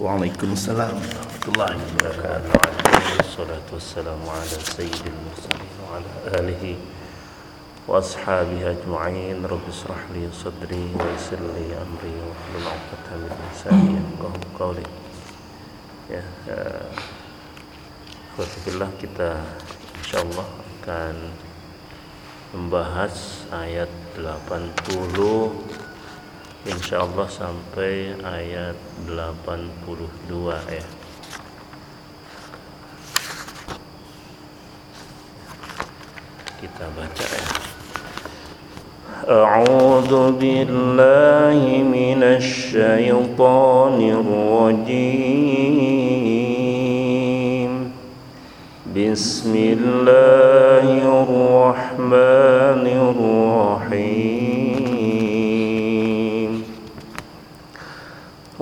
Waalaikumsalam warahmatullahi wabarakatuh. Wassalatu wassalamu ala sayyidil mursalin wa ala alihi wa ashabihi ajma'in. Rabbi israh li sadri wa yassir li amri wa hlul 'uqdatam min lisani yafqahu qawli. Ya, eh, kita insyaallah akan membahas ayat 80 insyaallah sampai ayat 82 ya kita baca ya أعوذ بالله من الشيطان الرجيم بسم الله الرحمن الرحيم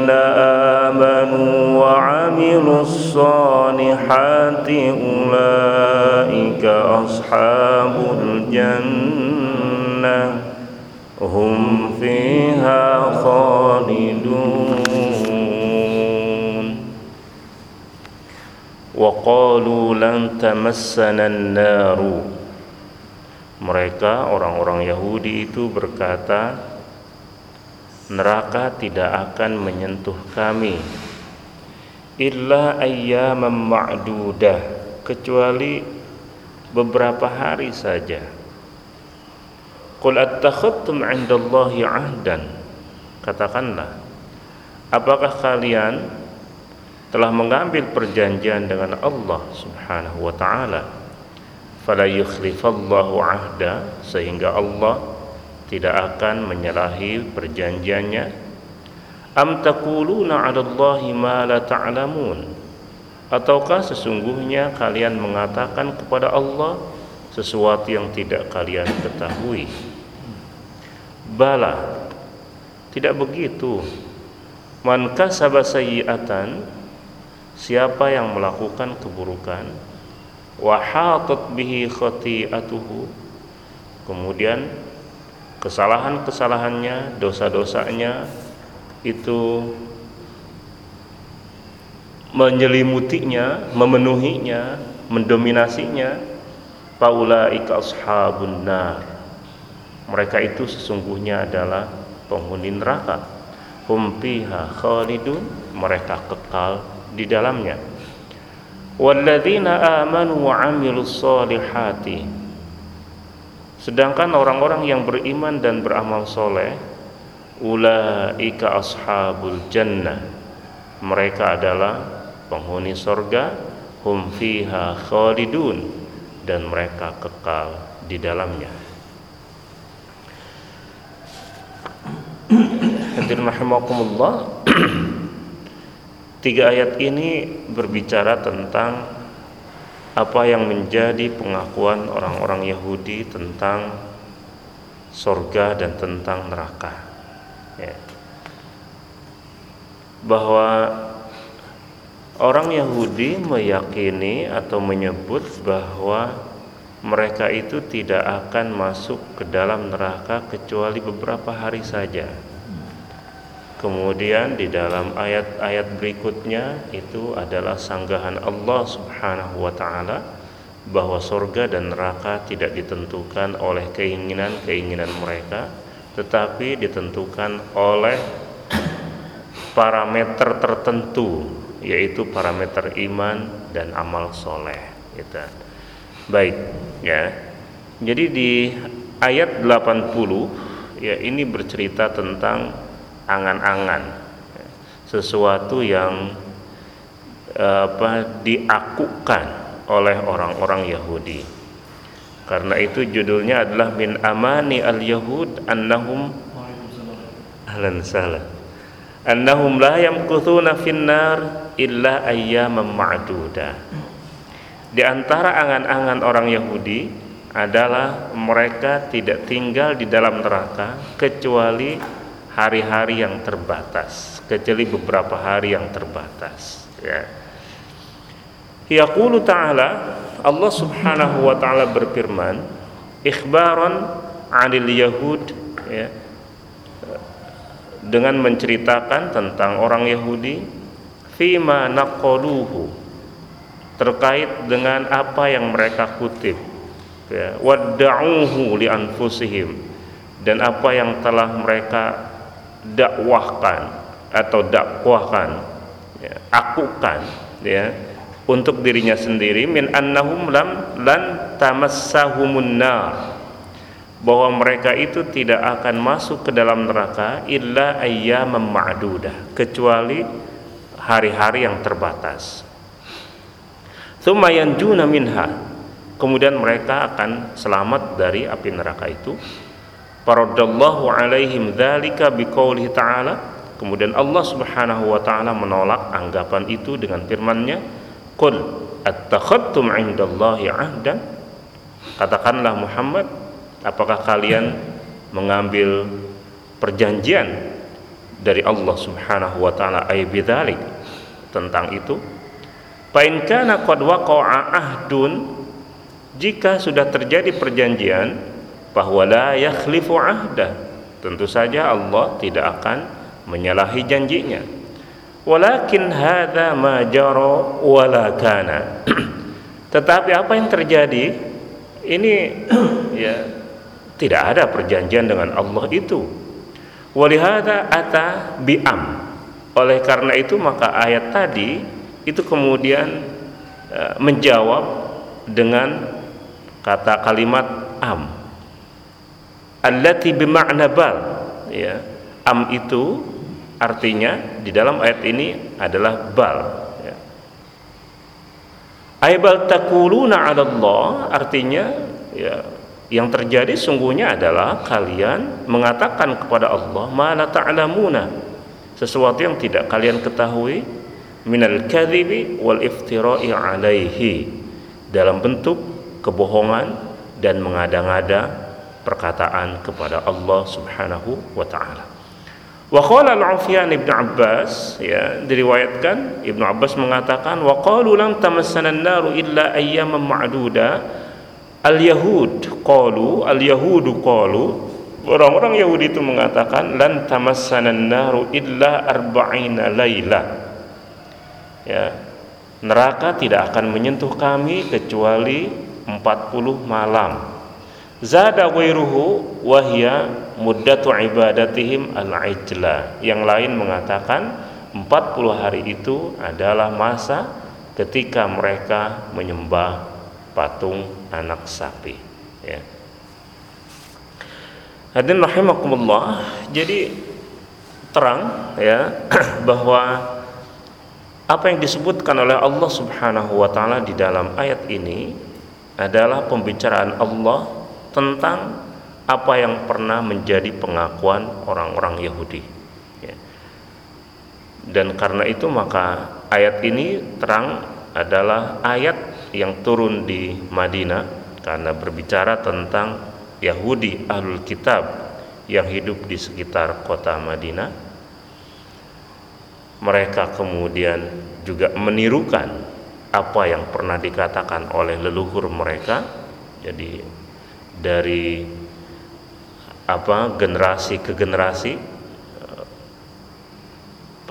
والذين آمنوا وعملوا الصالحات أولئك أصحاب الجنة هم فيها خالدون وقالوا لن تمسنا النار mereka orang-orang Yahudi itu berkata neraka tidak akan menyentuh kami. Illa ayyaman ma'dudah kecuali beberapa hari saja. Qul attakhadtum 'indallahi 'ahdan. Katakanlah apakah kalian telah mengambil perjanjian dengan Allah Subhanahu wa taala? Fala yukhlifallahu ahda sehingga Allah tidak akan menyalahi perjanjiannya. Am taquluna 'ala Allahi ma la ta'lamun? Ataukah sesungguhnya kalian mengatakan kepada Allah sesuatu yang tidak kalian ketahui? Bala. Tidak begitu. Man kasaba sayyi'atan siapa yang melakukan keburukan wa hatat bihi khati'atuhu kemudian kesalahan-kesalahannya dosa-dosanya itu menyelimutinya memenuhinya mendominasinya. Faulaika ashabun nar. Mereka itu sesungguhnya adalah penghuni neraka. Hum fiha khalidun. Mereka kekal di dalamnya. Walladzina amanu wa amilus sedangkan orang-orang yang beriman dan beramal soleh ulaika ashabul jannah. Mereka adalah penghuni sorga hum fiha khalidun dan mereka kekal di dalamnya. Hadirin Tiga ayat ini berbicara tentang apa yang menjadi pengakuan orang-orang Yahudi tentang sorga dan tentang neraka. Ya. Bahwa orang Yahudi meyakini atau menyebut bahwa mereka itu tidak akan masuk ke dalam neraka kecuali beberapa hari saja Kemudian di dalam ayat-ayat berikutnya itu adalah sanggahan Allah Subhanahu wa taala bahwa surga dan neraka tidak ditentukan oleh keinginan-keinginan mereka tetapi ditentukan oleh parameter tertentu yaitu parameter iman dan amal soleh gitu. baik ya jadi di ayat 80 ya ini bercerita tentang angan-angan. Sesuatu yang apa diakukan oleh orang-orang Yahudi. Karena itu judulnya adalah min amani al-yahud annahum ahlan salah annahum la yamkuthuna finnar illa ayyaman ma'duda. Di antara angan-angan orang Yahudi adalah mereka tidak tinggal di dalam neraka kecuali hari-hari yang terbatas kecuali beberapa hari yang terbatas ya. Yaqulu ta'ala Allah Subhanahu wa taala berfirman ikhbaran 'anil yahud ya dengan menceritakan tentang orang Yahudi fima naqaluhu terkait dengan apa yang mereka kutip ya wadda'uhu li anfusihim dan apa yang telah mereka dakwahkan atau dakwahkan ya, akukan ya untuk dirinya sendiri min annahum lam lan tamassahumun nar bahwa mereka itu tidak akan masuk ke dalam neraka illa ayyaman ma'dudah kecuali hari-hari yang terbatas. Tsumma yanjuna minha. Kemudian mereka akan selamat dari api neraka itu. Faradallahu alaihim dzalika biqaulihi ta'ala. Kemudian Allah Subhanahu wa taala menolak anggapan itu dengan firman-Nya, "Qul attakhadtum 'indallahi 'ahdan?" Katakanlah Muhammad, apakah kalian mengambil perjanjian dari Allah Subhanahu wa taala ay bidzalik tentang itu fa kana qad waqa'a ahdun jika sudah terjadi perjanjian bahwa la yakhlifu ahda tentu saja Allah tidak akan menyalahi janjinya walakin hadza ma jara wala kana tetapi apa yang terjadi ini ya tidak ada perjanjian dengan Allah itu. Walihada ata bi'am. Oleh karena itu maka ayat tadi itu kemudian e, menjawab dengan kata kalimat am. Allati bima'na bal. Ya. Am itu artinya di dalam ayat ini adalah bal. Ya. Aibal takuluna 'ala Allah artinya ya yang terjadi sungguhnya adalah kalian mengatakan kepada Allah mana ta'lamuna sesuatu yang tidak kalian ketahui minal kadhibi wal iftira'i alaihi dalam bentuk kebohongan dan mengada-ngada perkataan kepada Allah Subhanahu wa taala. Wa qala al-Ufyan Ibnu Abbas ya diriwayatkan Ibnu Abbas mengatakan wa qalu lam tamassana an-naru illa ayyaman ma'duda. Al-Yahud qalu al-Yahudu qalu orang-orang Yahudi itu mengatakan lan tamassanan naru illa arba'ina laila ya neraka tidak akan menyentuh kami kecuali 40 malam zada ghairuhu wahya muddatu ibadatihim al-ijla. Yang lain mengatakan 40 hari itu adalah masa ketika mereka menyembah patung anak sapi ya. Hadirin rahimakumullah jadi terang ya bahwa apa yang disebutkan oleh Allah Subhanahu wa taala di dalam ayat ini adalah pembicaraan Allah tentang apa yang pernah menjadi pengakuan orang-orang Yahudi. Ya. dan karena itu maka ayat ini terang adalah ayat yang turun di Madinah karena berbicara tentang Yahudi ahlul kitab yang hidup di sekitar kota Madinah. Mereka kemudian juga menirukan apa yang pernah dikatakan oleh leluhur mereka. Jadi dari apa generasi ke generasi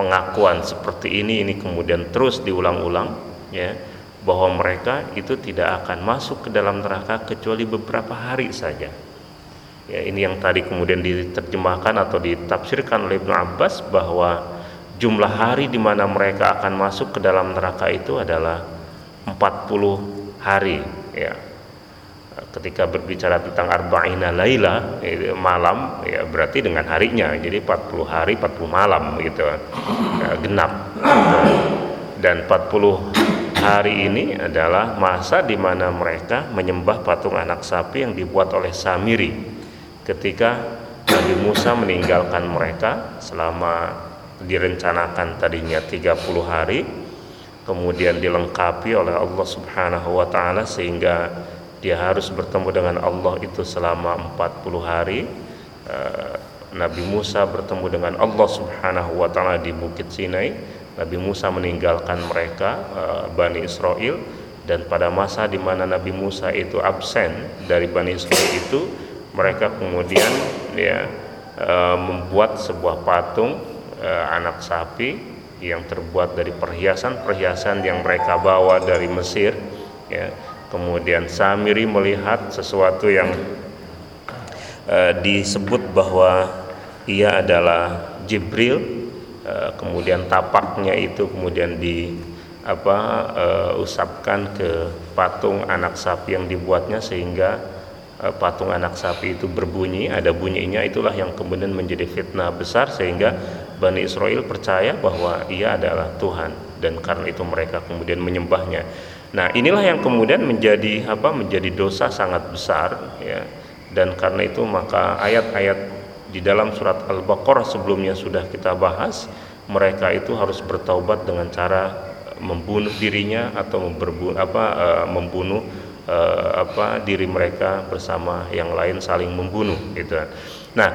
pengakuan seperti ini ini kemudian terus diulang-ulang ya bahwa mereka itu tidak akan masuk ke dalam neraka kecuali beberapa hari saja. Ya, ini yang tadi kemudian diterjemahkan atau ditafsirkan oleh Ibnu Abbas bahwa jumlah hari di mana mereka akan masuk ke dalam neraka itu adalah 40 hari ya ketika berbicara tentang arba'ina laila malam ya berarti dengan harinya. Jadi 40 hari 40 malam gitu. Ya, genap. Dan 40 hari ini adalah masa di mana mereka menyembah patung anak sapi yang dibuat oleh Samiri ketika Nabi Musa meninggalkan mereka selama direncanakan tadinya 30 hari kemudian dilengkapi oleh Allah Subhanahu wa taala sehingga dia harus bertemu dengan Allah itu selama 40 hari. Eh, Nabi Musa bertemu dengan Allah Subhanahu wa taala di Bukit Sinai. Nabi Musa meninggalkan mereka eh, Bani Israel. Dan pada masa di mana Nabi Musa itu absen dari Bani Israel itu mereka kemudian ya eh, membuat sebuah patung anak sapi yang terbuat dari perhiasan-perhiasan yang mereka bawa dari Mesir ya Kemudian Samiri melihat sesuatu yang uh, disebut bahwa ia adalah Jibril. Uh, kemudian tapaknya itu kemudian di apa uh, usapkan ke patung anak sapi yang dibuatnya sehingga uh, patung anak sapi itu berbunyi, ada bunyinya itulah yang kemudian menjadi fitnah besar sehingga Bani Israel percaya bahwa ia adalah Tuhan dan karena itu mereka kemudian menyembahnya. Nah, inilah yang kemudian menjadi apa? menjadi dosa sangat besar ya. Dan karena itu maka ayat-ayat di dalam surat Al-Baqarah sebelumnya sudah kita bahas, mereka itu harus bertaubat dengan cara membunuh dirinya atau memberbu, apa uh, membunuh uh, apa diri mereka bersama yang lain saling membunuh gitu. Nah,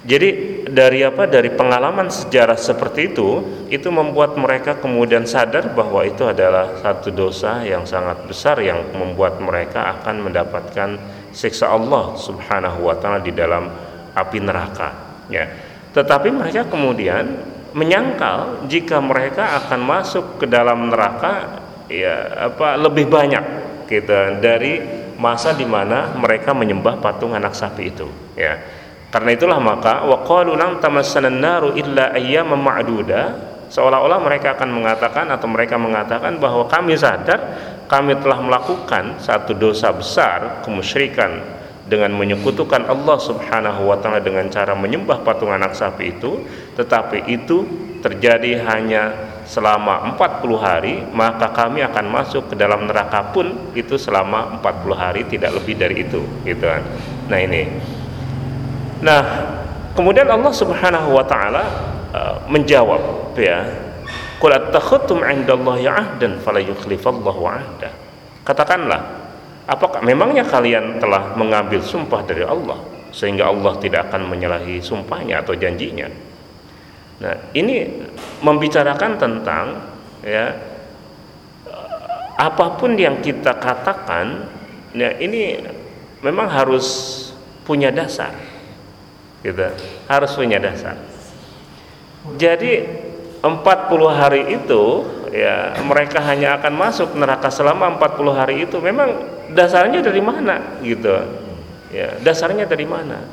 jadi dari apa dari pengalaman sejarah seperti itu itu membuat mereka kemudian sadar bahwa itu adalah satu dosa yang sangat besar yang membuat mereka akan mendapatkan siksa Allah Subhanahu wa taala di dalam api neraka ya. Tetapi mereka kemudian menyangkal jika mereka akan masuk ke dalam neraka ya apa lebih banyak gitu dari masa di mana mereka menyembah patung anak sapi itu ya karena itulah maka waqalu lan tamassanan naru illa ayyaman ma'duda seolah-olah mereka akan mengatakan atau mereka mengatakan bahwa kami sadar kami telah melakukan satu dosa besar kemusyrikan dengan menyekutukan Allah Subhanahu wa taala dengan cara menyembah patung anak sapi itu. Tetapi itu terjadi hanya selama 40 hari maka kami akan masuk ke dalam neraka pun itu selama 40 hari tidak lebih dari itu gitu kan. Nah ini Nah, kemudian Allah Subhanahu wa taala uh, menjawab ya, "Qul attakhadtum 'indallahi 'ahdan fala yukhlifallahu 'ahda." Katakanlah, apakah memangnya kalian telah mengambil sumpah dari Allah sehingga Allah tidak akan menyalahi sumpahnya atau janjinya? Nah, ini membicarakan tentang ya apa pun yang kita katakan, ya ini memang harus punya dasar gitu. Harus punya dasar. Jadi 40 hari itu ya mereka hanya akan masuk neraka selama 40 hari itu. Memang dasarnya dari mana? Gitu. Ya dasarnya dari mana?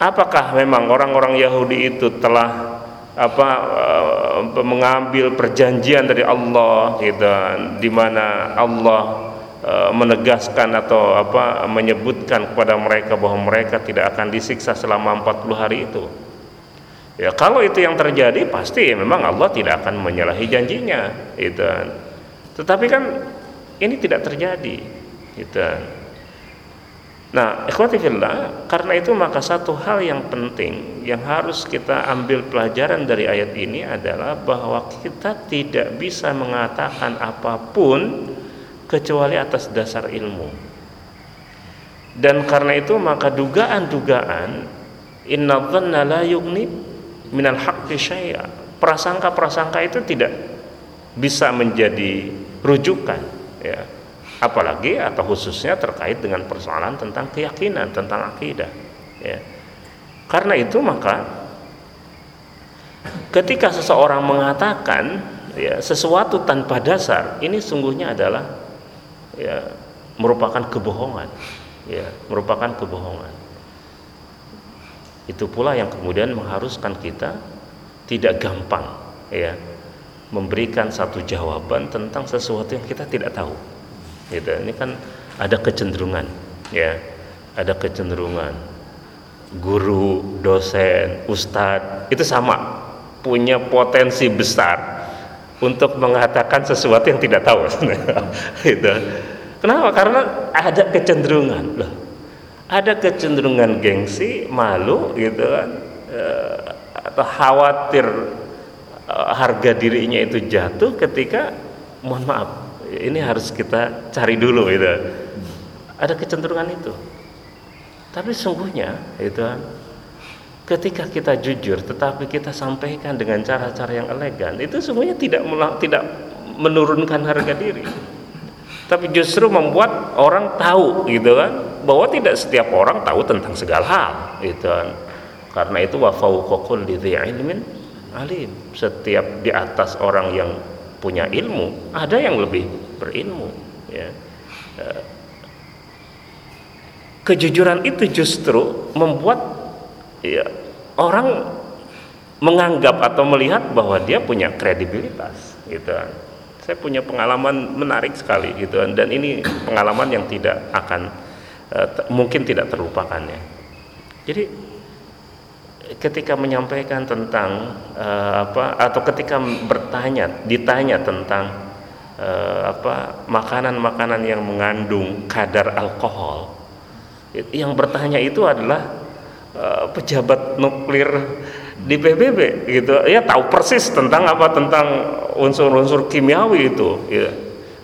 Apakah memang orang-orang Yahudi itu telah apa uh, mengambil perjanjian dari Allah gitu di mana Allah menegaskan atau apa menyebutkan kepada mereka bahwa mereka tidak akan disiksa selama 40 hari itu. Ya, kalau itu yang terjadi pasti ya, memang Allah tidak akan menyalahi janjinya, itu. Tetapi kan ini tidak terjadi, gitu. Nah, ikhwati fillah, karena itu maka satu hal yang penting yang harus kita ambil pelajaran dari ayat ini adalah bahwa kita tidak bisa mengatakan apa pun kecuali atas dasar ilmu. Dan karena itu maka dugaan-dugaan inna dhanna la yughni minal haqqi syai'a. Prasangka-prasangka itu tidak bisa menjadi rujukan ya. Apalagi atau khususnya terkait dengan persoalan tentang keyakinan, tentang akidah ya. Karena itu maka ketika seseorang mengatakan ya sesuatu tanpa dasar ini sungguhnya adalah ya merupakan kebohongan ya merupakan kebohongan. Itu pula yang kemudian mengharuskan kita tidak gampang ya memberikan satu jawaban tentang sesuatu yang kita tidak tahu. Gitu. Ini kan ada kecenderungan ya ada kecenderungan. Guru dosen ustadz itu sama punya potensi besar untuk mengatakan sesuatu yang tidak tahu. Gitu. Kenapa? Karena ada kecenderungan. Loh ada kecenderungan gengsi malu gitu kan. Eh, atau khawatir eh, harga dirinya itu jatuh ketika mohon maaf ini harus kita cari dulu gitu. Ada kecenderungan itu. Tapi sungguhnya itu kan ketika kita jujur tetapi kita sampaikan dengan cara-cara yang elegan itu semuanya tidak tidak menurunkan harga diri. Tapi justru membuat orang tahu gitu kan? Bahwa tidak setiap orang tahu tentang segala hal gitu kan? Karena itu wa fauqa ilmin alim. Setiap di atas orang yang punya ilmu ada yang lebih berilmu ya. Eh, kejujuran itu justru membuat ya, orang menganggap atau melihat bahwa dia punya kredibilitas gitu. Saya punya pengalaman menarik sekali gitu dan ini pengalaman yang tidak akan uh, mungkin tidak terlupakannya. Jadi ketika menyampaikan tentang uh, apa atau ketika bertanya ditanya tentang uh, apa makanan-makanan yang mengandung kadar alkohol yang bertanya itu adalah Eh, pejabat nuklir di PBB gitu ya tahu persis tentang apa tentang unsur-unsur kimiawi itu ya.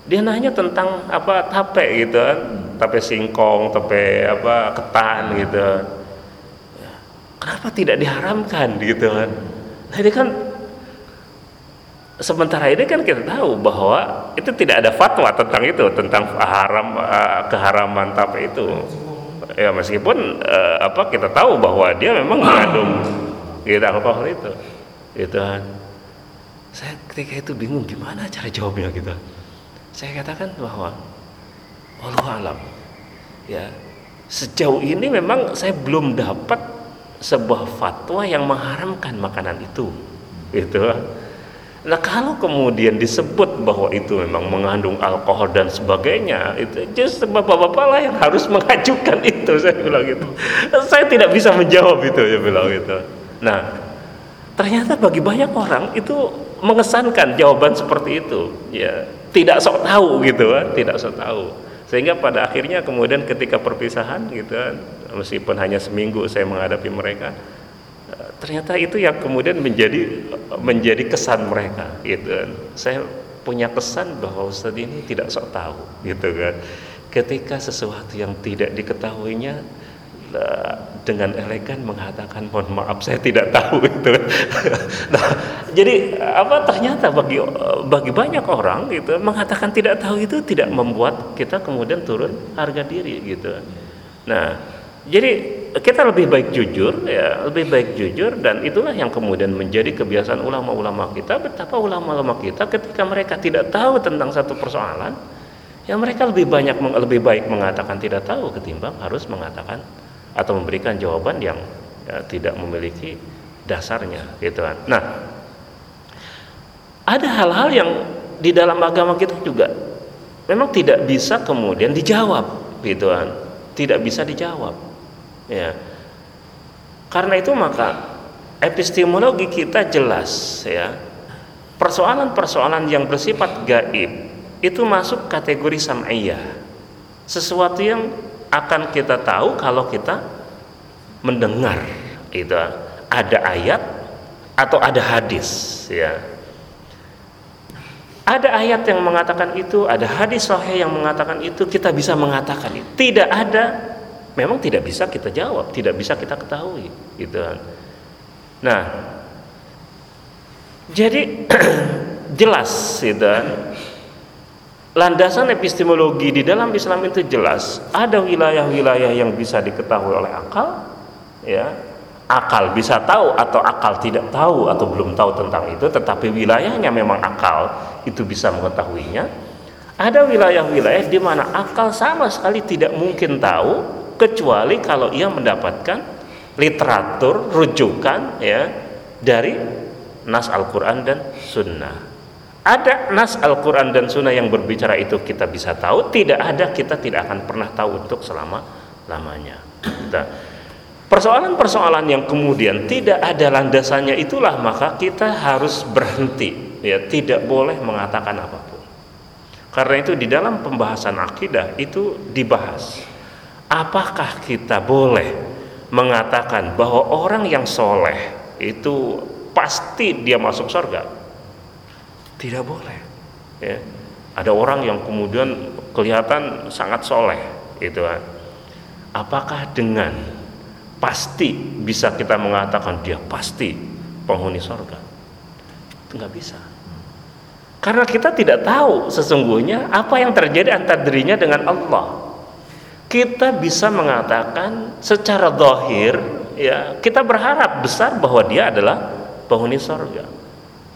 dia nanya tentang apa tape gitu kan tape singkong tape apa ketan gitu ya. kenapa tidak diharamkan gitu kan nah ini kan sementara ini kan kita tahu bahwa itu tidak ada fatwa tentang itu tentang haram eh, keharaman tape itu ya meskipun uh, apa kita tahu bahwa dia memang mengandung gitu alkohol itu. Itu kan saya ketika itu bingung gimana cara jawabnya gitu. Saya katakan bahwa Allah alam. Ya sejauh ini memang saya belum dapat sebuah fatwa yang mengharamkan makanan itu. Gitu Nah kalau kemudian disebut bahwa itu memang mengandung alkohol dan sebagainya, itu justru bapak-bapak lah yang harus mengajukan itu. Saya bilang gitu. Saya tidak bisa menjawab itu, saya bilang gitu. Nah ternyata bagi banyak orang itu mengesankan jawaban seperti itu, ya tidak sok tahu gitu kan, tidak sok tahu. Sehingga pada akhirnya kemudian ketika perpisahan gitu kan, meskipun hanya seminggu saya menghadapi mereka, ternyata itu yang kemudian menjadi menjadi kesan mereka gitu. Saya punya kesan bahwa Ustadz ini tidak sok tahu gitu kan. Ketika sesuatu yang tidak diketahuinya dengan elegan mengatakan mohon maaf saya tidak tahu itu nah jadi apa ternyata bagi bagi banyak orang gitu mengatakan tidak tahu itu tidak membuat kita kemudian turun harga diri gitu. Nah jadi kita lebih baik jujur ya lebih baik jujur dan itulah yang kemudian menjadi kebiasaan ulama-ulama kita. Betapa ulama-ulama kita ketika mereka tidak tahu tentang satu persoalan ya mereka lebih banyak lebih baik mengatakan tidak tahu ketimbang harus mengatakan atau memberikan jawaban yang ya, tidak memiliki dasarnya gitu kan. Nah ada hal-hal yang di dalam agama kita juga memang tidak bisa kemudian dijawab gitu kan. Tidak bisa dijawab ya. Karena itu maka epistemologi kita jelas ya. Persoalan-persoalan yang bersifat gaib itu masuk kategori sam'iyah. Sesuatu yang akan kita tahu kalau kita mendengar itu ada ayat atau ada hadis ya. Ada ayat yang mengatakan itu, ada hadis sahih yang mengatakan itu, kita bisa mengatakan itu. Tidak ada memang tidak bisa kita jawab, tidak bisa kita ketahui, gitu. Nah, jadi jelas, gitu kan. Landasan epistemologi di dalam Islam itu jelas. Ada wilayah-wilayah yang bisa diketahui oleh akal, ya. Akal bisa tahu atau akal tidak tahu atau belum tahu tentang itu, tetapi wilayahnya memang akal itu bisa mengetahuinya. Ada wilayah-wilayah di mana akal sama sekali tidak mungkin tahu, kecuali kalau ia mendapatkan literatur rujukan ya dari nas Al-Quran dan Sunnah. Ada nas Al-Quran dan Sunnah yang berbicara itu kita bisa tahu, tidak ada kita tidak akan pernah tahu untuk selama lamanya. Nah, persoalan-persoalan yang kemudian tidak ada landasannya itulah maka kita harus berhenti, ya tidak boleh mengatakan apa pun. Karena itu di dalam pembahasan akidah itu dibahas apakah kita boleh mengatakan bahwa orang yang soleh itu pasti dia masuk surga? Tidak boleh. Ya. Ada orang yang kemudian kelihatan sangat soleh, itu kan. Apakah dengan pasti bisa kita mengatakan dia pasti penghuni surga? Itu nggak bisa. Karena kita tidak tahu sesungguhnya apa yang terjadi antara dirinya dengan Allah kita bisa mengatakan secara zahir ya kita berharap besar bahwa dia adalah penghuni surga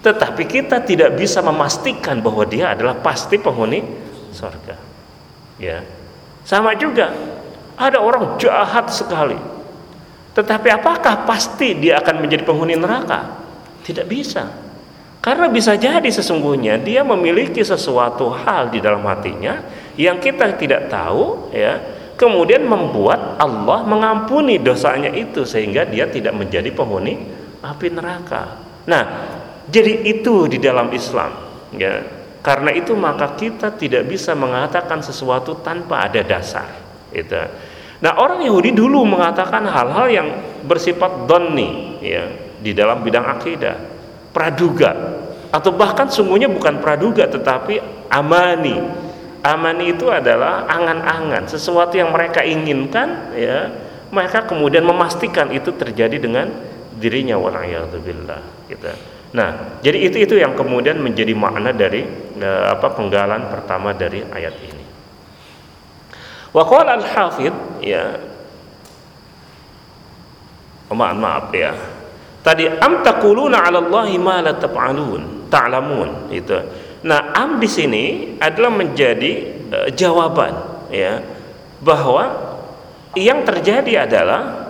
tetapi kita tidak bisa memastikan bahwa dia adalah pasti penghuni surga ya. Sama juga ada orang jahat sekali. Tetapi apakah pasti dia akan menjadi penghuni neraka? Tidak bisa. Karena bisa jadi sesungguhnya dia memiliki sesuatu hal di dalam hatinya yang kita tidak tahu ya kemudian membuat Allah mengampuni dosanya itu sehingga dia tidak menjadi penghuni api neraka. Nah, jadi itu di dalam Islam, ya. Karena itu maka kita tidak bisa mengatakan sesuatu tanpa ada dasar, itu. Nah, orang Yahudi dulu mengatakan hal-hal yang bersifat doni, ya, di dalam bidang akidah, praduga, atau bahkan sungguhnya bukan praduga tetapi amani, amani itu adalah angan-angan sesuatu yang mereka inginkan ya mereka kemudian memastikan itu terjadi dengan dirinya wala'iyadzubillah gitu. Nah, jadi itu itu yang kemudian menjadi makna dari uh, apa penggalan pertama dari ayat ini. Wa qala al-hafidh ya oh, maaf maaf ya. Tadi am taquluna 'ala ma la taf'alun, ta'lamun itu. Nah, am di sini adalah menjadi uh, jawaban ya bahwa yang terjadi adalah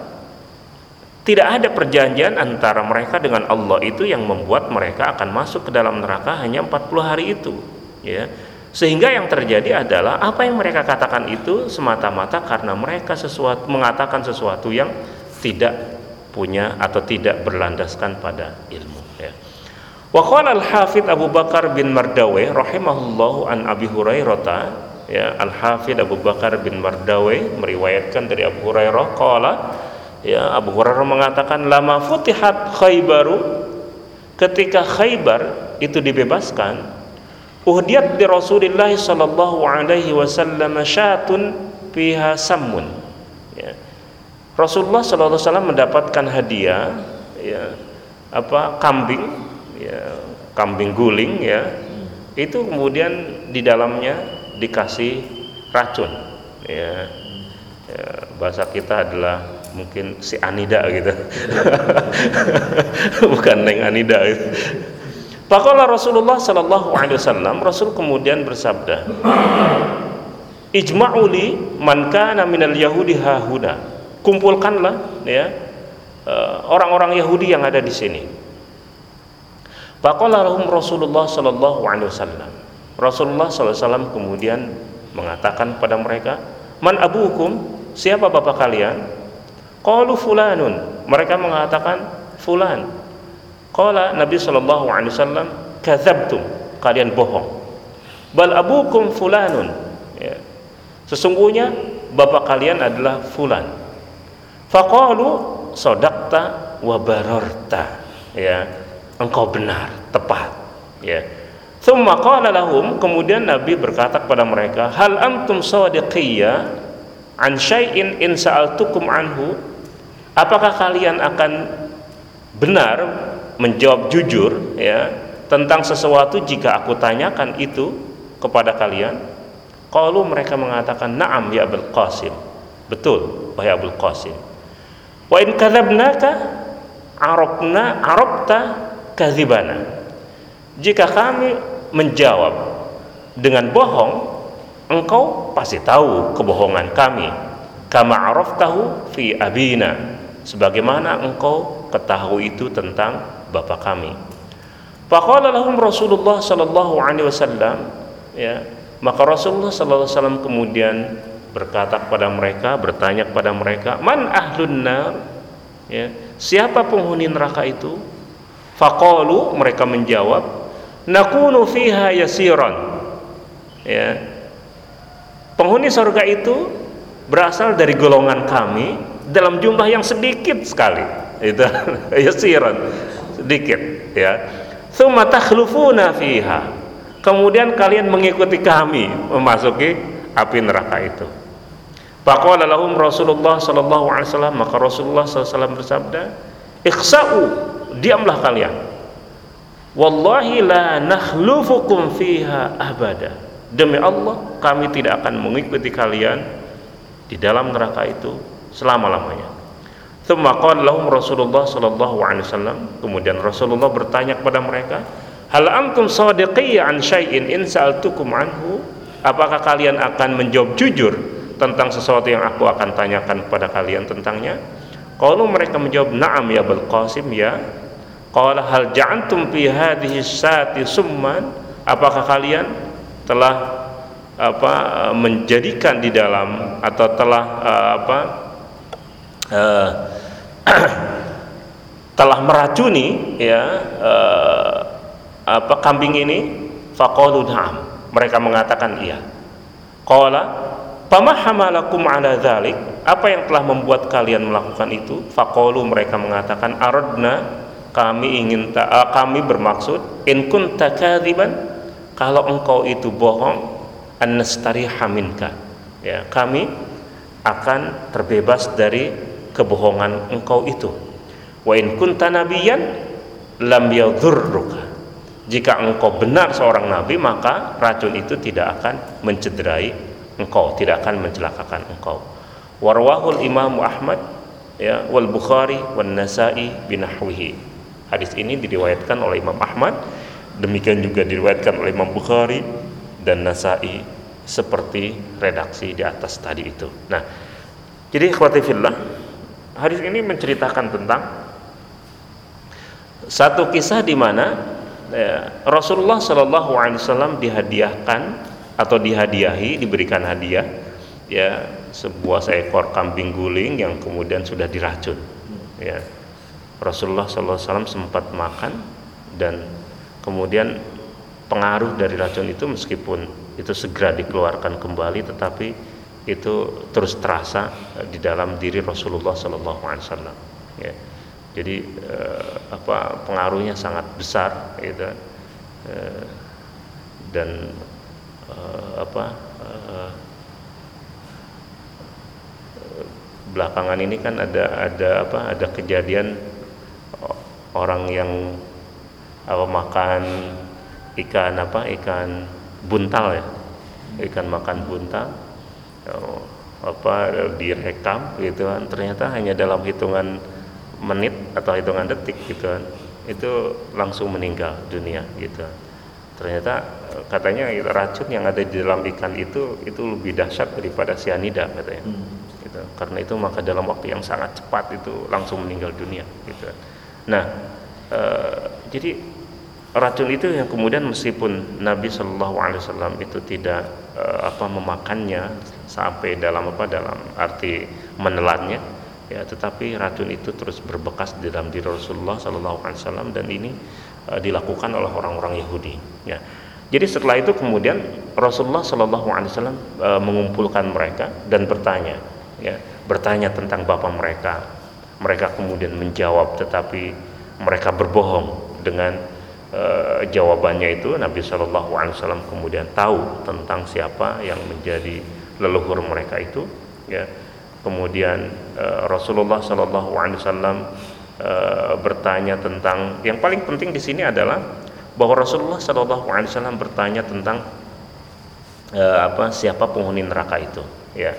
tidak ada perjanjian antara mereka dengan Allah itu yang membuat mereka akan masuk ke dalam neraka hanya 40 hari itu ya sehingga yang terjadi adalah apa yang mereka katakan itu semata-mata karena mereka sesuatu mengatakan sesuatu yang tidak punya atau tidak berlandaskan pada ilmu. Wa qala al-Hafidz Abu Bakar bin Mardawi rahimahullahu an Abi Hurairah ya Al-Hafidz Abu Bakar bin Mardawi meriwayatkan dari Abu Hurairah qala ya Abu Hurairah mengatakan lama futihat Khaybaru. Ketika Khaybar itu dibebaskan uhdiyat di Rasulullah sallallahu alaihi wasallam syatun fiha samun ya. Rasulullah sallallahu alaihi wasallam mendapatkan hadiah ya apa kambing ya kambing guling ya itu kemudian di dalamnya dikasih racun ya, ya bahasa kita adalah mungkin si Anida gitu. Bukan Neng Anida gitu. Pakola Rasulullah Sallallahu Alaihi Wasallam Rasul kemudian bersabda Ijma'uli man kana minal Yahudi hahuna. Kumpulkanlah ya eh, orang-orang Yahudi yang ada di sini Faqala lahum Rasulullah sallallahu alaihi wasallam. Rasulullah sallallahu alaihi wasallam kemudian mengatakan pada mereka, "Man abukum? Siapa bapak kalian?" Qalu fulanun. Mereka mengatakan fulan. Qala Nabi sallallahu alaihi wasallam, "Kadzabtum." Kalian bohong. Bal abukum fulanun. Ya. Sesungguhnya bapak kalian adalah fulan. Faqalu sadaqta wa bararta. Ya engkau benar, tepat. Ya. Thumma qala lahum, kemudian Nabi berkata kepada mereka, "Hal antum sadiqiyya an syai'in in sa'altukum anhu?" Apakah kalian akan benar menjawab jujur ya tentang sesuatu jika aku tanyakan itu kepada kalian? Kalau mereka mengatakan, "Na'am ya Abul Qasim." Betul, wahai Abul Qasim. Wa in kadzabnaka arabna arabta kadzibana. Jika kami menjawab dengan bohong, engkau pasti tahu kebohongan kami. Kama araftahu fi abina. Sebagaimana engkau ketahui itu tentang bapak kami. Faqala lahum Rasulullah sallallahu alaihi wasallam ya maka Rasulullah sallallahu alaihi wasallam kemudian berkata kepada mereka bertanya kepada mereka man ahlun nar ya siapa penghuni neraka itu faqalu mereka menjawab nakunu fiha yasiran. Ya. Penghuni surga itu berasal dari golongan kami dalam jumlah yang sedikit sekali. Itu yasiran sedikit ya. Thumma takhlufuna fiha. Kemudian kalian mengikuti kami memasuki api neraka itu. Faqala lahum Rasulullah sallallahu alaihi wasallam maka Rasulullah sallallahu bersabda, "Ikhsa'u, diamlah kalian. Wallahi la nakhlufukum fiha abada." Demi Allah, kami tidak akan mengikuti kalian di dalam neraka itu selama-lamanya. Thumma lahum Rasulullah sallallahu alaihi wasallam. Kemudian Rasulullah bertanya kepada mereka, "Hal antum shadiqiyya an syai'in in sa'altukum anhu?" Apakah kalian akan menjawab jujur tentang sesuatu yang aku akan tanyakan kepada kalian tentangnya? Kalau mereka menjawab, "Na'am ya Abul Qasim ya." Qala hal ja'antum fi hadhihi sati summan? Apakah kalian telah apa menjadikan di dalam atau telah apa uh, telah meracuni ya uh, apa kambing ini? Faqalu na'am. Mereka mengatakan iya. Qala fama hamalakum ala dzalik apa yang telah membuat kalian melakukan itu? Faqalu mereka mengatakan aradna kami ingin ta uh, kami bermaksud in kunta kadziban kalau engkau itu bohong an nastariha minka. Ya kami akan terbebas dari kebohongan engkau itu. Wa in kunta nabiyan lam yadhurruka. Jika engkau benar seorang nabi maka racun itu tidak akan mencederai engkau tidak akan mencelakakan engkau. Warwahul imam Ahmad ya wal Bukhari wan Nasa'i binahwihi hadis ini diriwayatkan oleh Imam Ahmad demikian juga diriwayatkan oleh Imam Bukhari dan Nasa'i seperti redaksi di atas tadi itu. Nah jadi fillah hadis ini menceritakan tentang satu kisah di mana ya, Rasulullah Shallallahu Alaihi Wasallam dihadiahkan atau dihadiahi diberikan hadiah ya sebuah seekor kambing guling yang kemudian sudah diracun ya Rasulullah Wasallam sempat makan dan kemudian pengaruh dari racun itu meskipun itu segera dikeluarkan kembali tetapi itu terus terasa di dalam diri Rasulullah Wasallam. Ya. Jadi eh, apa pengaruhnya sangat besar, gitu. Eh, dan eh, apa eh, belakangan ini kan ada ada apa ada kejadian orang yang apa makan ikan apa ikan buntal ya. Ikan makan buntal. Oh, apa direkam gitu kan. Ternyata hanya dalam hitungan menit atau hitungan detik gitu kan. Itu langsung meninggal dunia gitu. Ternyata katanya racun yang ada di dalam ikan itu itu lebih dahsyat daripada sianida katanya. Hmm. gitu. Karena itu maka dalam waktu yang sangat cepat itu langsung meninggal dunia gitu nah e, jadi racun itu yang kemudian meskipun Nabi Shallallahu Alaihi Wasallam itu tidak e, apa memakannya sampai dalam apa dalam arti menelannya ya tetapi racun itu terus berbekas di dalam diri Rasulullah Shallallahu Alaihi Wasallam dan ini uh, dilakukan oleh orang-orang Yahudi ya. Jadi setelah itu kemudian Rasulullah Shallallahu Alaihi Wasallam uh, mengumpulkan mereka dan bertanya ya bertanya tentang bapak mereka mereka kemudian menjawab tetapi mereka berbohong dengan uh, jawabannya itu. Nabi Shallallahu Alaihi Wasallam kemudian tahu tentang siapa yang menjadi leluhur mereka itu ya. Kemudian uh, Rasulullah Shallallahu Alaihi Wasallam uh, bertanya tentang yang paling penting di sini adalah bahwa Rasulullah Shallallahu Alaihi Wasallam bertanya tentang uh, apa siapa penghuni neraka itu ya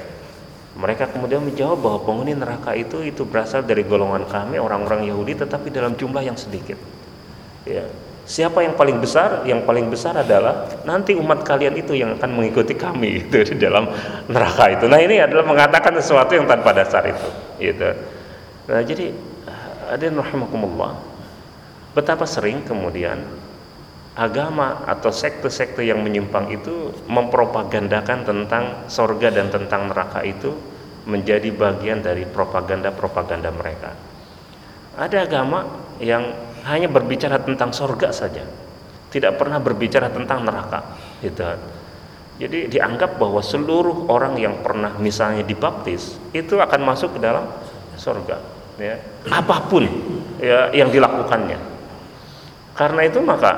mereka kemudian menjawab bahwa penghuni neraka itu itu berasal dari golongan kami orang-orang Yahudi tetapi dalam jumlah yang sedikit ya Siapa yang paling besar? Yang paling besar adalah nanti umat kalian itu yang akan mengikuti kami itu di dalam neraka itu. Nah ini adalah mengatakan sesuatu yang tanpa dasar itu. Gitu. Nah jadi ada rahimakumullah betapa sering kemudian agama atau sekte-sekte yang menyimpang itu mempropagandakan tentang sorga dan tentang neraka itu menjadi bagian dari propaganda-propaganda mereka. Ada agama yang hanya berbicara tentang sorga saja, tidak pernah berbicara tentang neraka. Gitu. Jadi dianggap bahwa seluruh orang yang pernah misalnya dibaptis itu akan masuk ke dalam sorga, ya. apa pun ya yang dilakukannya. Karena itu maka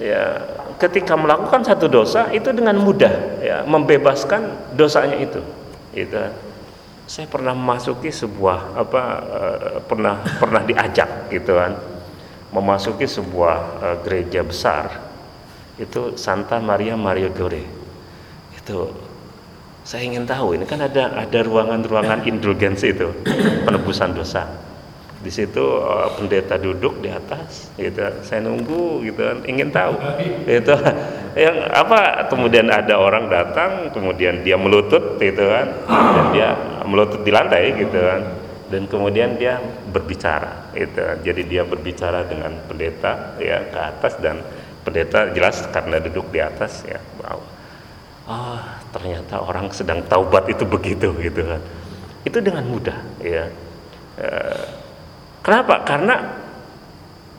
ya ketika melakukan satu dosa itu dengan mudah ya membebaskan dosanya itu. Itu saya pernah memasuki sebuah apa uh, pernah pernah diajak gitu kan. Memasuki sebuah uh, gereja besar. Itu Santa Maria Maria Gore itu saya ingin tahu ini kan ada ada ruangan-ruangan indulgensi itu penebusan dosa di situ uh, pendeta duduk di atas gitu. Saya nunggu gitu kan. Ingin tahu. Itu yang apa kemudian ada orang datang kemudian dia melutut gitu kan. Dan dia melutut di lantai gitu kan. Dan kemudian dia berbicara itu jadi dia berbicara dengan pendeta ya ke atas. Dan pendeta jelas karena duduk di atas ya wow. Oh ternyata orang sedang taubat itu begitu gitu kan. Itu dengan mudah ya. Uh, Kenapa? Karena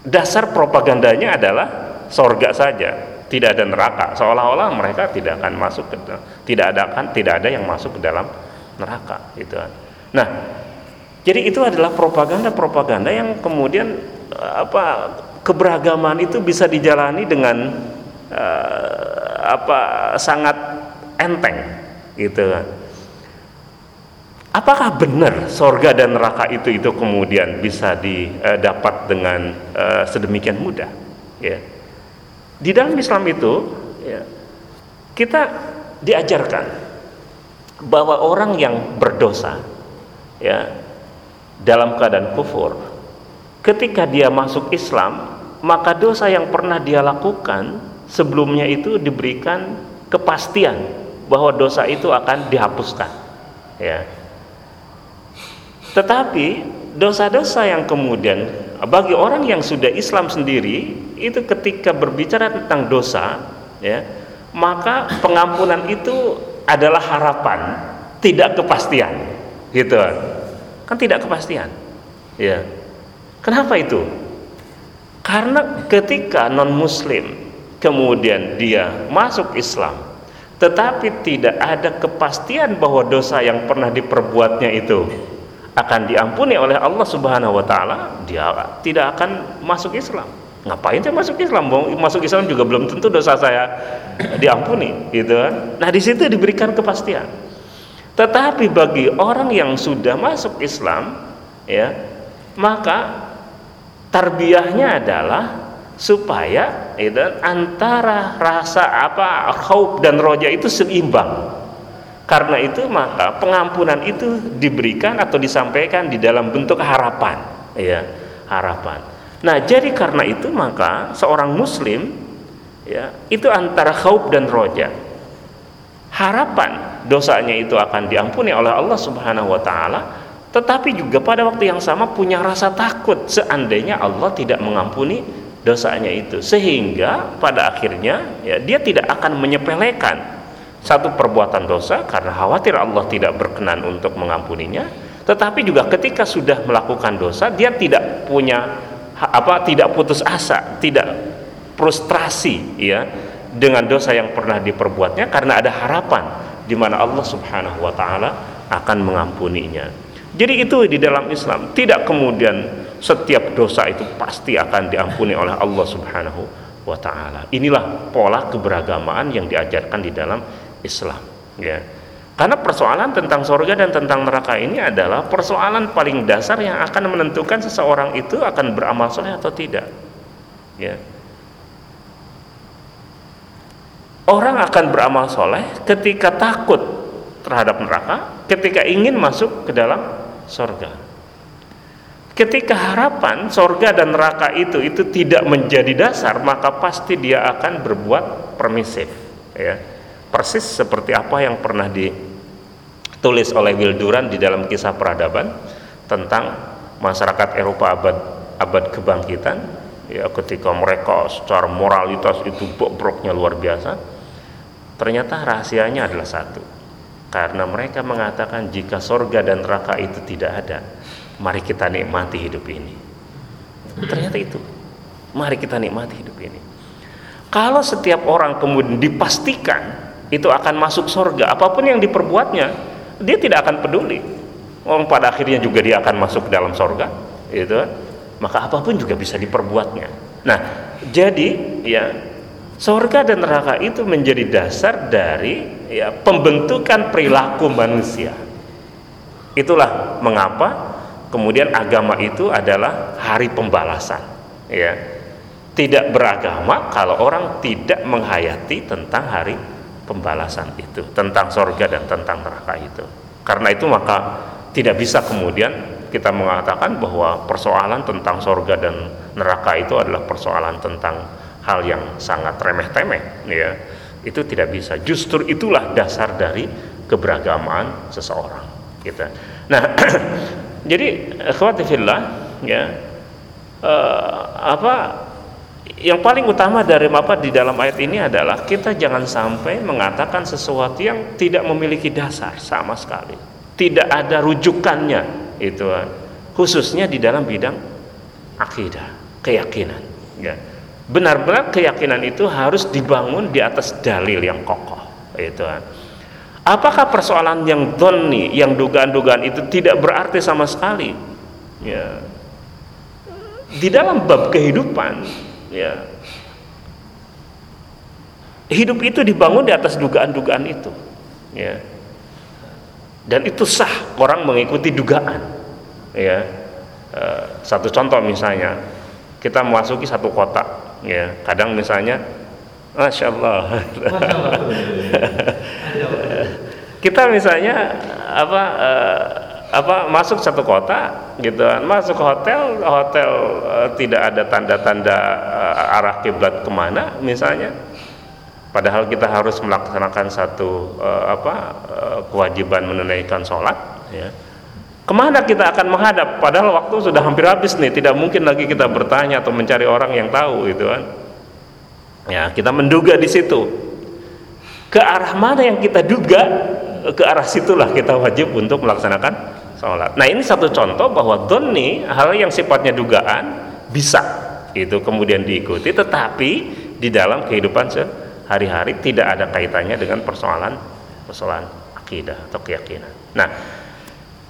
dasar propagandanya adalah sorga saja, tidak ada neraka. Seolah-olah mereka tidak akan masuk ke tidak ada kan tidak ada yang masuk ke dalam neraka gitu kan. Nah, jadi itu adalah propaganda-propaganda yang kemudian apa keberagaman itu bisa dijalani dengan uh, apa sangat enteng gitu kan Apakah benar sorga dan neraka itu itu kemudian bisa didapat dengan uh, sedemikian mudah? Ya. Di dalam Islam itu ya, kita diajarkan bahwa orang yang berdosa ya dalam keadaan kufur ketika dia masuk Islam maka dosa yang pernah dia lakukan sebelumnya itu diberikan kepastian bahwa dosa itu akan dihapuskan ya tetapi dosa-dosa yang kemudian bagi orang yang sudah Islam sendiri itu ketika berbicara tentang dosa ya maka pengampunan itu adalah harapan tidak kepastian. Gitu. Kan tidak kepastian. Ya. Kenapa itu? Karena ketika non muslim kemudian dia masuk Islam tetapi tidak ada kepastian bahwa dosa yang pernah diperbuatnya itu akan diampuni oleh Allah Subhanahu wa taala, dia tidak akan masuk Islam. Ngapain saya masuk Islam? Masuk Islam juga belum tentu dosa saya diampuni, gitu kan. Nah, di situ diberikan kepastian. Tetapi bagi orang yang sudah masuk Islam, ya, maka tarbiyahnya adalah supaya itu antara rasa apa khauf dan roja itu seimbang karena itu maka pengampunan itu diberikan atau disampaikan di dalam bentuk harapan, ya, harapan. Nah, jadi karena itu maka seorang muslim ya, itu antara khauf dan roja. Harapan dosanya itu akan diampuni oleh Allah Subhanahu wa taala, tetapi juga pada waktu yang sama punya rasa takut seandainya Allah tidak mengampuni dosanya itu. Sehingga pada akhirnya ya dia tidak akan menyepelekan satu perbuatan dosa karena khawatir Allah tidak berkenan untuk mengampuninya tetapi juga ketika sudah melakukan dosa dia tidak punya apa tidak putus asa tidak frustrasi ya dengan dosa yang pernah diperbuatnya karena ada harapan di mana Allah Subhanahu wa taala akan mengampuninya. Jadi itu di dalam Islam tidak kemudian setiap dosa itu pasti akan diampuni oleh Allah Subhanahu wa taala. Inilah pola keberagamaan yang diajarkan di dalam Islam ya. Karena persoalan tentang surga dan tentang neraka ini adalah persoalan paling dasar yang akan menentukan seseorang itu akan beramal soleh atau tidak ya. Orang akan beramal soleh ketika takut terhadap neraka ketika ingin masuk ke dalam surga ketika harapan surga dan neraka itu itu tidak menjadi dasar maka pasti dia akan berbuat permisif ya persis seperti apa yang pernah ditulis oleh Will Durant di dalam kisah peradaban tentang masyarakat Eropa abad abad kebangkitan. Ya ketika mereka secara moralitas itu bobroknya luar biasa ternyata rahasianya adalah satu. Karena mereka mengatakan jika sorga dan neraka itu tidak ada mari kita nikmati hidup ini. Ternyata itu. Mari kita nikmati hidup ini. Kalau setiap orang kemudian dipastikan itu akan masuk sorga apa pun yang diperbuatnya dia tidak akan peduli orang pada akhirnya juga dia akan masuk dalam sorga itu maka apa pun juga bisa diperbuatnya nah jadi ya Surga dan neraka itu menjadi dasar dari ya, pembentukan perilaku manusia. Itulah mengapa kemudian agama itu adalah hari pembalasan. Ya, tidak beragama kalau orang tidak menghayati tentang hari pembalasan itu, tentang surga dan tentang neraka itu. Karena itu maka tidak bisa kemudian kita mengatakan bahwa persoalan tentang surga dan neraka itu adalah persoalan tentang hal yang sangat remeh-temeh ya. Itu tidak bisa. Justru itulah dasar dari keberagaman seseorang gitu. Nah jadi khawatifillah ya uh, apa yang paling utama dari apa di dalam ayat ini adalah kita jangan sampai mengatakan sesuatu yang tidak memiliki dasar sama sekali. Tidak ada rujukannya. Itu khususnya di dalam bidang akidah keyakinan. Ya. Benar-benar keyakinan itu harus dibangun di atas dalil yang kokoh. Itu apakah persoalan yang doni yang dugaan-dugaan itu tidak berarti sama sekali? Ya. Di dalam bab kehidupan ya. Hidup itu dibangun di atas dugaan-dugaan itu. Ya. Dan itu sah orang mengikuti dugaan. Ya. Eh, satu contoh misalnya kita memasuki satu kota ya. Kadang misalnya masya Allah. Kita misalnya apa uh, apa masuk satu kota gitu kan masuk hotel hotel uh, tidak ada tanda-tanda uh, arah kiblat ke mana misalnya padahal kita harus melaksanakan satu uh, apa uh, kewajiban menunaikan sholat ya Ke mana kita akan menghadap? Padahal waktu sudah hampir habis nih, tidak mungkin lagi kita bertanya atau mencari orang yang tahu gitu kan. Ya, kita menduga di situ. Ke arah mana yang kita duga, ke arah situlah kita wajib untuk melaksanakan sholat. Nah ini satu contoh bahwa doni hal yang sifatnya dugaan bisa itu kemudian diikuti, tetapi di dalam kehidupan sehari-hari tidak ada kaitannya dengan persoalan persoalan akidah atau keyakinan. Nah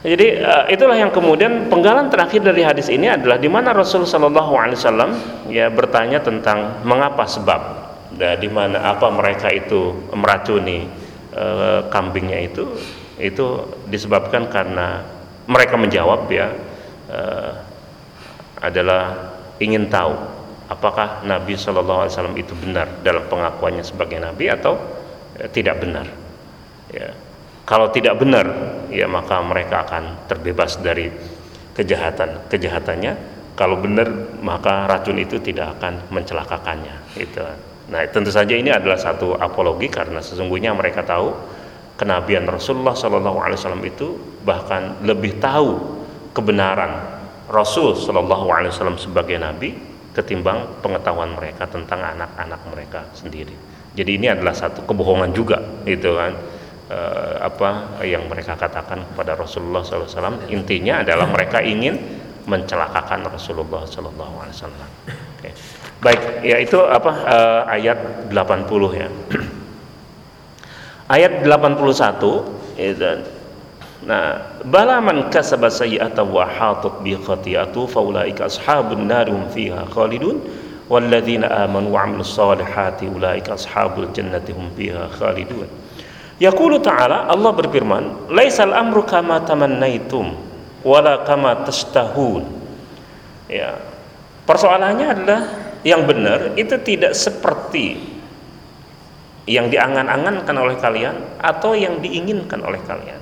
jadi uh, itulah yang kemudian penggalan terakhir dari hadis ini adalah di mana Rasul Shallallahu Alaihi Wasallam ya bertanya tentang mengapa sebab dan di mana apa mereka itu meracuni uh, kambingnya itu itu disebabkan karena mereka menjawab ya uh, adalah ingin tahu apakah Nabi Shallallahu Alaihi Wasallam itu benar dalam pengakuannya sebagai Nabi atau uh, tidak benar ya kalau tidak benar, ya maka mereka akan terbebas dari kejahatan kejahatannya. Kalau benar, maka racun itu tidak akan mencelakakannya. Itu. Nah, tentu saja ini adalah satu apologi karena sesungguhnya mereka tahu kenabian Rasulullah Shallallahu Alaihi Wasallam itu bahkan lebih tahu kebenaran Rasul Shallallahu Alaihi Wasallam sebagai nabi ketimbang pengetahuan mereka tentang anak-anak mereka sendiri. Jadi ini adalah satu kebohongan juga, gitu kan uh, apa yang mereka katakan kepada Rasulullah SAW intinya adalah mereka ingin mencelakakan Rasulullah SAW. Okay. Baik, ya itu apa uh, ayat 80 ya. Ayat 81 itu Nah, bala man kasaba sayyi'atan wa hatat bi khati'atu faulaika ashabun nar hum fiha khalidun walladzina amanu wa 'amilus solihati ulaika ashabul jannati hum fiha khalidun. Yaqulu ta'ala Allah berfirman, "Laisal amru kama tamannaitum wala kama tastahun." Ya. Persoalannya adalah yang benar itu tidak seperti yang diangan-angankan oleh kalian atau yang diinginkan oleh kalian.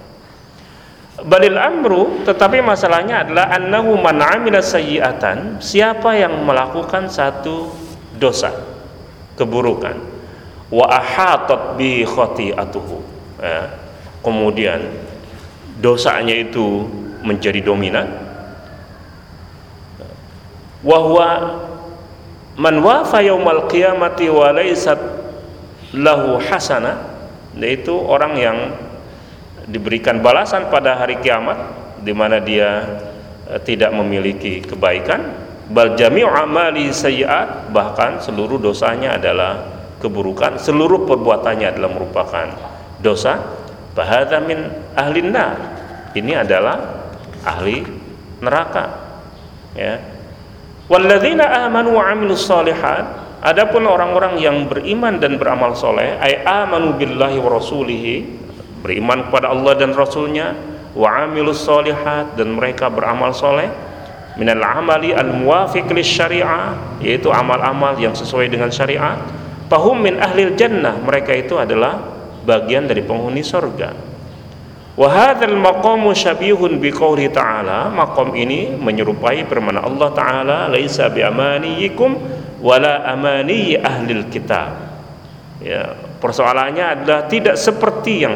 Balil amru tetapi masalahnya adalah annahu man amila sayyi'atan siapa yang melakukan satu dosa keburukan wa ahatat bi khati'atuhu ya. kemudian dosanya itu menjadi dominan wahwa man wafa yaumal qiyamati wa laysat lahu hasana yaitu orang yang diberikan balasan pada hari kiamat di mana dia e, tidak memiliki kebaikan bal jami'u amali sayyi'at bahkan seluruh dosanya adalah keburukan seluruh perbuatannya adalah merupakan dosa. Bahada min ahli nar ini adalah ahli neraka ya. Walladzina amanu wa amilus adapun orang-orang yang beriman dan beramal soleh ay amanu billahi wa rasulihi beriman kepada Allah dan Rasulnya wa amilus solihat dan mereka beramal soleh minal amali al muwafiq syariah yaitu amal-amal yang sesuai dengan syariat fahum min ahlil jannah mereka itu adalah bagian dari penghuni sorga. Wa hadzal maqamu syabihun biqouli ta'ala maqam ini menyerupai firman Allah taala laisa bi amaniyikum wala amani ahlil kitab. Ya persoalannya adalah tidak seperti yang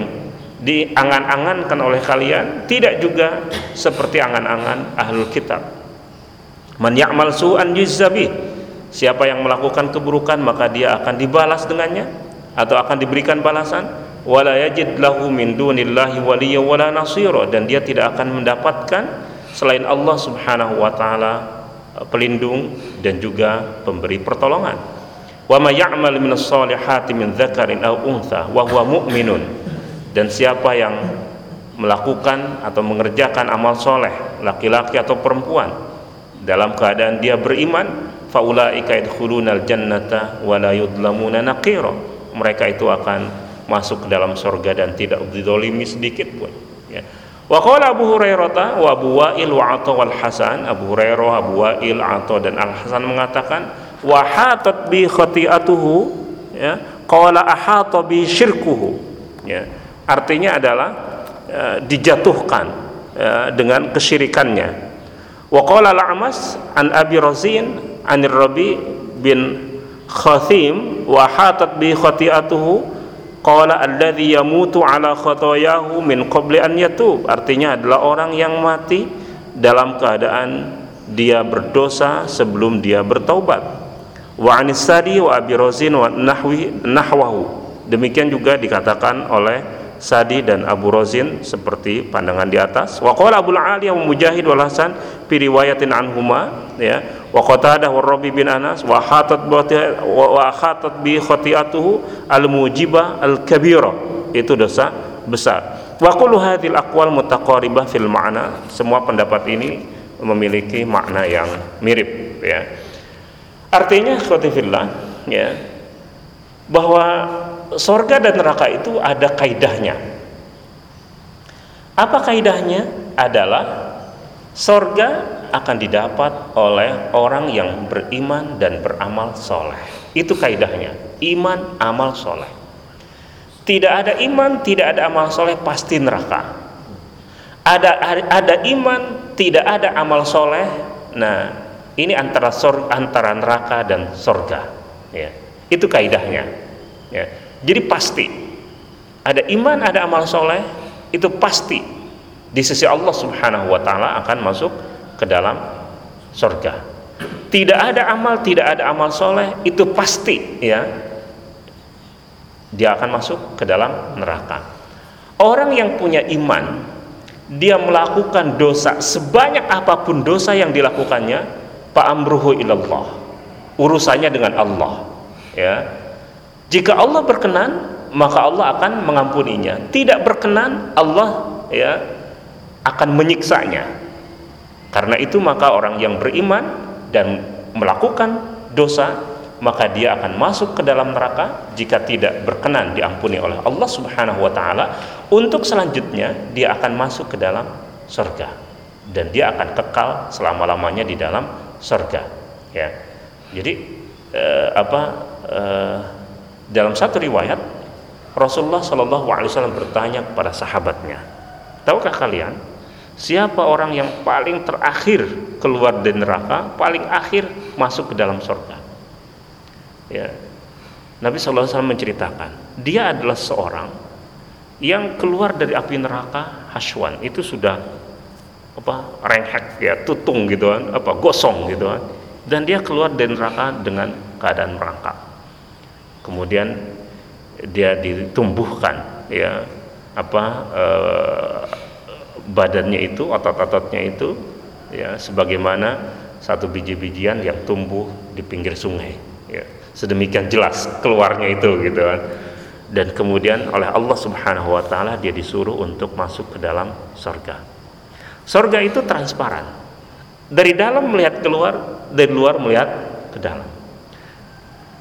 diangan-angankan oleh kalian tidak juga seperti angan-angan ahlul kitab. Man ya'mal su'an yuzzabi siapa yang melakukan keburukan maka dia akan dibalas dengannya atau akan diberikan balasan. Wala yajid lahu min dunillahi waliyya wala nasira. Dan dia tidak akan mendapatkan selain Allah Subhanahu wa taala eh, pelindung dan juga pemberi pertolongan. Wa may ya'mal minas solihati min dzakarin aw untha wa huwa mu'minun. Dan siapa yang melakukan atau mengerjakan amal soleh laki-laki atau perempuan dalam keadaan dia beriman faulaika yadkhulunal jannata wa la yudlamuna naqira. Mereka itu akan masuk ke dalam surga dan tidak didolimi sedikit pun wa qala Abu Hurairah wa Abu Wa'il wa Atha wal Hasan. Abu Hurairah Abu Wa'il Atha dan Al Hasan mengatakan wa hatat bi khati'atuhu ya qala ahata bi syirkuhu ya. Artinya adalah e, dijatuhkan e, dengan kesyirikannya. Wa qala al-amas an abi razin anir rabi bin khathim wa hatat bi khati'atuhu qala alladhi yamutu ala khatayahu min qabli an yatub artinya adalah orang yang mati dalam keadaan dia berdosa sebelum dia bertaubat wa anisadi wa abi razin wa nahwi nahwahu demikian juga dikatakan oleh Sadi dan Abu Rozin seperti pandangan di atas. Wa Abu Aliyah wa Mujahid wal Hasan fi riwayatin anhuma ya. Wa Qatadah wa Rabi bin Anas wa hatat wa khatat bi khati'atuhu al mujiba al kabira. Itu dosa besar. Wa kullu hadhil aqwal mutaqaribah fil ma'na. Semua pendapat ini memiliki makna yang mirip ya. Artinya khotifillah ya bahwa sorga dan neraka itu ada kaidahnya. Apa kaidahnya? Adalah sorga akan didapat oleh orang yang beriman dan beramal soleh. Itu kaidahnya. Iman, amal soleh. Tidak ada iman, tidak ada amal soleh, pasti neraka. Ada ada iman, tidak ada amal soleh. Nah, ini antara sor, antara neraka dan sorga. Ya, itu kaidahnya. Ya jadi pasti ada iman, ada amal soleh itu pasti di sisi Allah Subhanahu Wa Taala akan masuk ke dalam surga. Tidak ada amal, tidak ada amal soleh itu pasti ya dia akan masuk ke dalam neraka. Orang yang punya iman dia melakukan dosa sebanyak apa pun dosa yang dilakukannya pak amruhu ilallah urusannya dengan Allah ya jika Allah berkenan, maka Allah akan mengampuninya. Tidak berkenan, Allah ya akan menyiksanya. Karena itu maka orang yang beriman dan melakukan dosa, maka dia akan masuk ke dalam neraka jika tidak berkenan diampuni oleh Allah Subhanahu wa taala. Untuk selanjutnya dia akan masuk ke dalam surga dan dia akan kekal selama-lamanya di dalam surga. Ya. Jadi eh, apa eh, dalam satu riwayat Rasulullah Shallallahu Alaihi Wasallam bertanya kepada sahabatnya, tahukah kalian siapa orang yang paling terakhir keluar dari neraka, paling akhir masuk ke dalam surga? Ya, Nabi Wasallam menceritakan, dia adalah seorang yang keluar dari api neraka haswan itu sudah apa rengek ya tutung gitu kan apa gosong gitu kan. Dan dia keluar dari neraka dengan keadaan merangkak. Kemudian dia ditumbuhkan ya apa eh, badannya itu otot-ototnya itu ya sebagaimana satu biji-bijian yang tumbuh di pinggir sungai ya sedemikian jelas keluarnya itu gitu kan dan kemudian oleh Allah Subhanahu wa taala dia disuruh untuk masuk ke dalam sorga. Sorga itu transparan. Dari dalam melihat keluar, dari luar melihat ke dalam.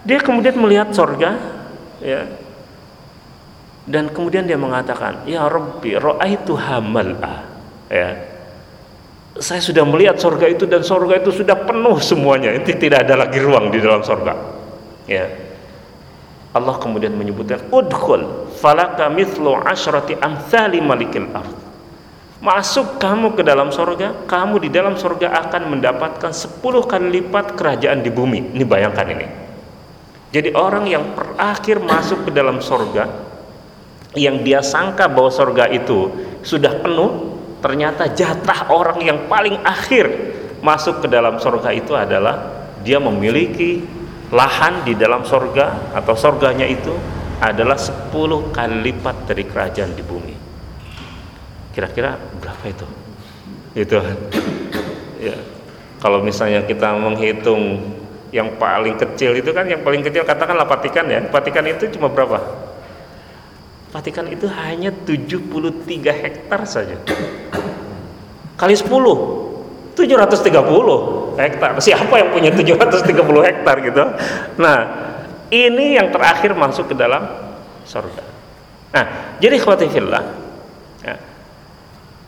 Dia kemudian melihat sorga, ya, dan kemudian dia mengatakan, Ya Rabbi, ra'aitu hamal'ah. Ya, saya sudah melihat sorga itu dan sorga itu sudah penuh semuanya. Itu tidak ada lagi ruang di dalam sorga. Ya, Allah kemudian menyebutkan udkhul falaka mithlu asyrati amthali malikil ard masuk kamu ke dalam sorga kamu di dalam sorga akan mendapatkan 10 kali lipat kerajaan di bumi ini bayangkan ini jadi orang yang terakhir masuk ke dalam sorga yang dia sangka bahwa sorga itu sudah penuh ternyata jatah orang yang paling akhir masuk ke dalam sorga itu adalah dia memiliki lahan di dalam sorga atau sorganya itu adalah 10 kali lipat dari kerajaan di bumi. Kira-kira berapa itu? Itu. Ya. Kalau misalnya kita menghitung yang paling kecil itu kan yang paling kecil katakanlah Vatikan ya. Vatikan itu cuma berapa Vatikan itu hanya 73 hektar saja kali 10 730 hektar. Siapa yang punya 730 hektar gitu? Nah, ini yang terakhir masuk ke dalam surga. Nah, jadi khawatirlah. Ya.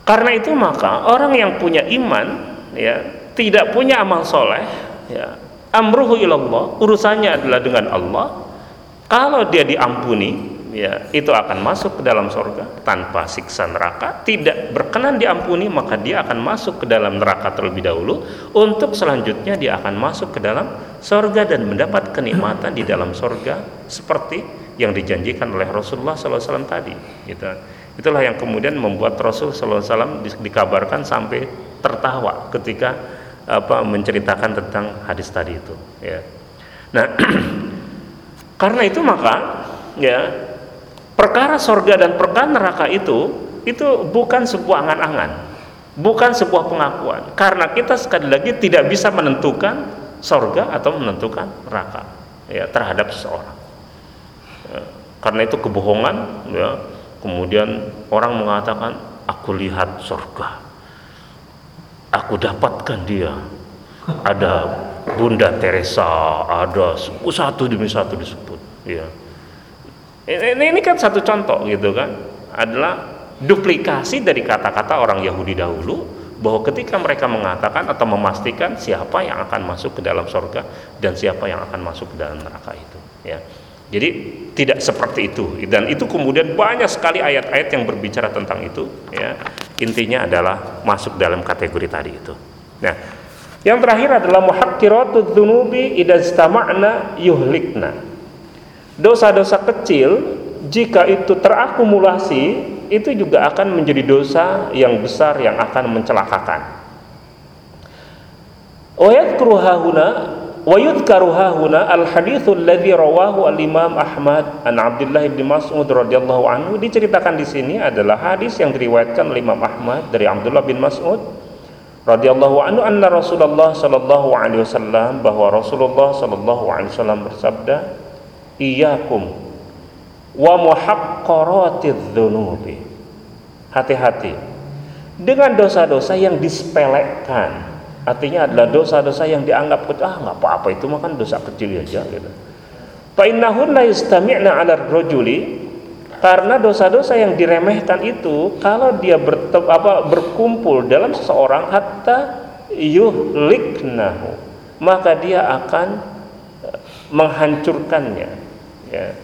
Karena itu maka orang yang punya iman ya tidak punya amal soleh ya amruhu ilallah urusannya adalah dengan Allah kalau dia diampuni ya itu akan masuk ke dalam surga tanpa siksa neraka. Tidak berkenan diampuni maka dia akan masuk ke dalam neraka terlebih dahulu. Untuk selanjutnya dia akan masuk ke dalam surga dan mendapat kenikmatan di dalam surga seperti yang dijanjikan oleh Rasulullah SAW tadi gitu. itulah yang kemudian membuat Rasul SAW dikabarkan sampai tertawa ketika apa menceritakan tentang hadis tadi itu ya. Nah karena itu maka ya perkara sorga dan perkara neraka itu itu bukan sebuah angan-angan bukan sebuah pengakuan. Karena kita sekali lagi tidak bisa menentukan sorga atau menentukan neraka ya terhadap seseorang. Ya, karena itu kebohongan ya. Kemudian orang mengatakan aku lihat sorga. Aku dapatkan dia. Ada Bunda Teresa ada satu demi satu disebut ya ini, ini kan satu contoh gitu kan. Adalah duplikasi dari kata-kata orang Yahudi dahulu bahwa ketika mereka mengatakan atau memastikan siapa yang akan masuk ke dalam surga dan siapa yang akan masuk ke dalam neraka itu ya. Jadi tidak seperti itu. Dan itu kemudian banyak sekali ayat-ayat yang berbicara tentang itu ya. Intinya adalah masuk dalam kategori tadi itu. Nah yang terakhir adalah muhaqqiratudz dzunubi idza yuhlikna dosa-dosa kecil jika itu terakumulasi itu juga akan menjadi dosa yang besar yang akan mencelakakan. Wa yadhkuru hahuna wa al haditsul alladhi rawahu al Imam Ahmad an Abdullah bin Mas'ud radhiyallahu anhu diceritakan di sini adalah hadis yang diriwayatkan oleh Imam Ahmad dari Abdullah bin Mas'ud radhiyallahu anhu anna Rasulullah sallallahu alaihi wasallam bahwa Rasulullah sallallahu alaihi wasallam bersabda iyyakum wa muhaqqaratidz dzunubi. Hati-hati dengan dosa-dosa yang disepelekan. Artinya adalah dosa-dosa yang dianggap ah nggak apa-apa itu mah kan dosa kecil aja gitu. Fa innahun la yastami'na 'ala rajuli karena dosa-dosa yang diremehkan itu kalau dia bertem, apa, berkumpul dalam seseorang hatta yuhliknahu maka dia akan eh, menghancurkannya ya.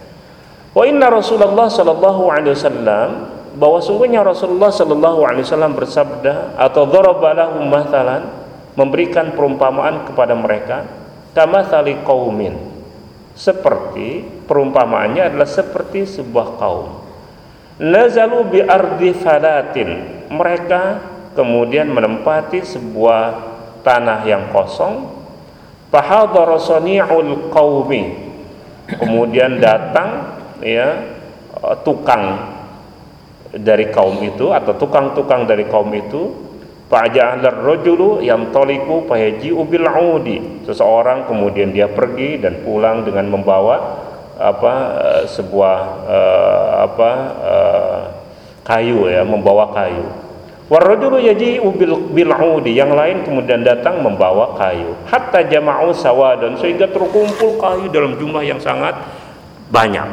Wa inna Rasulullah sallallahu alaihi wasallam bahwa sungguhnya Rasulullah sallallahu alaihi wasallam bersabda atau daraba lahum mathalan memberikan perumpamaan kepada mereka kama qaumin. Seperti perumpamaannya adalah seperti sebuah kaum. Nazalu bi ardi falatin. Mereka kemudian menempati sebuah tanah yang kosong. Fahadhara sani'ul qaumi kemudian datang ya tukang dari kaum itu atau tukang-tukang dari kaum itu fa'ja'ala rajulu yantaliqu fayaji'u bil 'udi seseorang kemudian dia pergi dan pulang dengan membawa apa eh, sebuah uh, apa uh, kayu ya membawa kayu warajulu yaji'u bil bil'udi. Yang lain kemudian datang membawa kayu. Hatta jama'u sawadan sehingga terkumpul kayu dalam jumlah yang sangat banyak.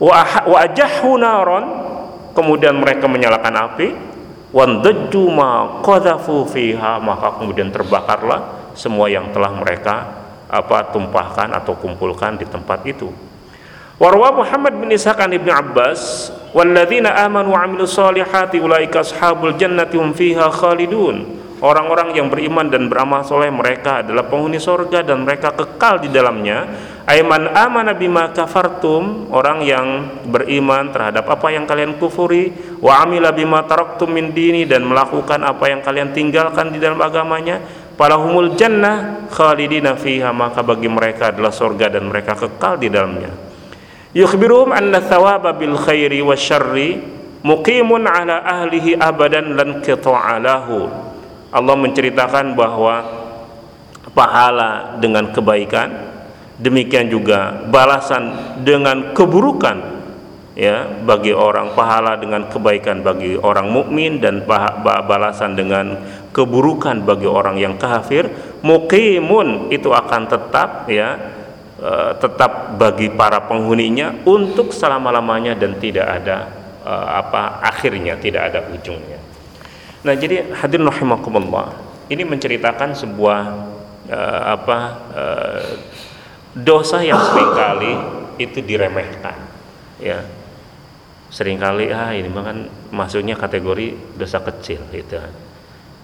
Wa wa ajahu naron. Kemudian mereka menyalakan api. Wandajju ma qadhafu fiha. Maka kemudian terbakarlah semua yang telah mereka apa tumpahkan atau kumpulkan di tempat itu Warwa Muhammad bin Ishaq an Ibnu Abbas walladzina amanu wa amilus solihati ulaika ashabul jannati hum fiha khalidun. Orang-orang yang beriman dan beramal soleh mereka adalah penghuni sorga dan mereka kekal di dalamnya. Aiman amana bima kafartum orang yang beriman terhadap apa yang kalian kufuri wa amila bima taraktum min dini dan melakukan apa yang kalian tinggalkan di dalam agamanya. Palahumul jannah khalidina fiha maka bagi mereka adalah sorga dan mereka kekal di dalamnya yukhbiruhum anna thawaba bil khairi wa syarri muqimun ala ahlihi abadan lan qita'alahu. Allah menceritakan bahwa pahala dengan kebaikan demikian juga balasan dengan keburukan ya bagi orang pahala dengan kebaikan bagi orang mukmin dan balasan dengan keburukan bagi orang yang kafir muqimun itu akan tetap ya Eh, tetap bagi para penghuninya untuk selama-lamanya dan tidak ada uh, apa akhirnya tidak ada ujungnya. Nah, jadi hadirin rahimakumullah, ini menceritakan sebuah uh, apa uh, dosa yang sering kali itu diremehkan. Ya. Seringkali ah ini kan masuknya kategori dosa kecil gitu.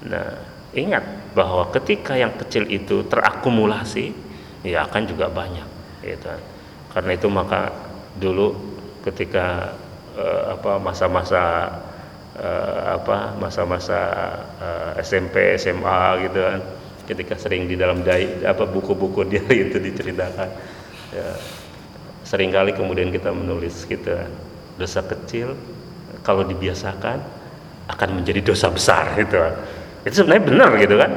Nah, ingat bahwa ketika yang kecil itu terakumulasi ya akan juga banyak gitu. karena itu maka dulu ketika uh, apa masa-masa uh, apa masa-masa uh, eh, SMP SMA gitu kan ketika sering di dalam dai apa buku-buku dia itu diceritakan ya, sering kali kemudian kita menulis gitu kan. dosa kecil kalau dibiasakan akan menjadi dosa besar gitu kan. itu sebenarnya benar gitu kan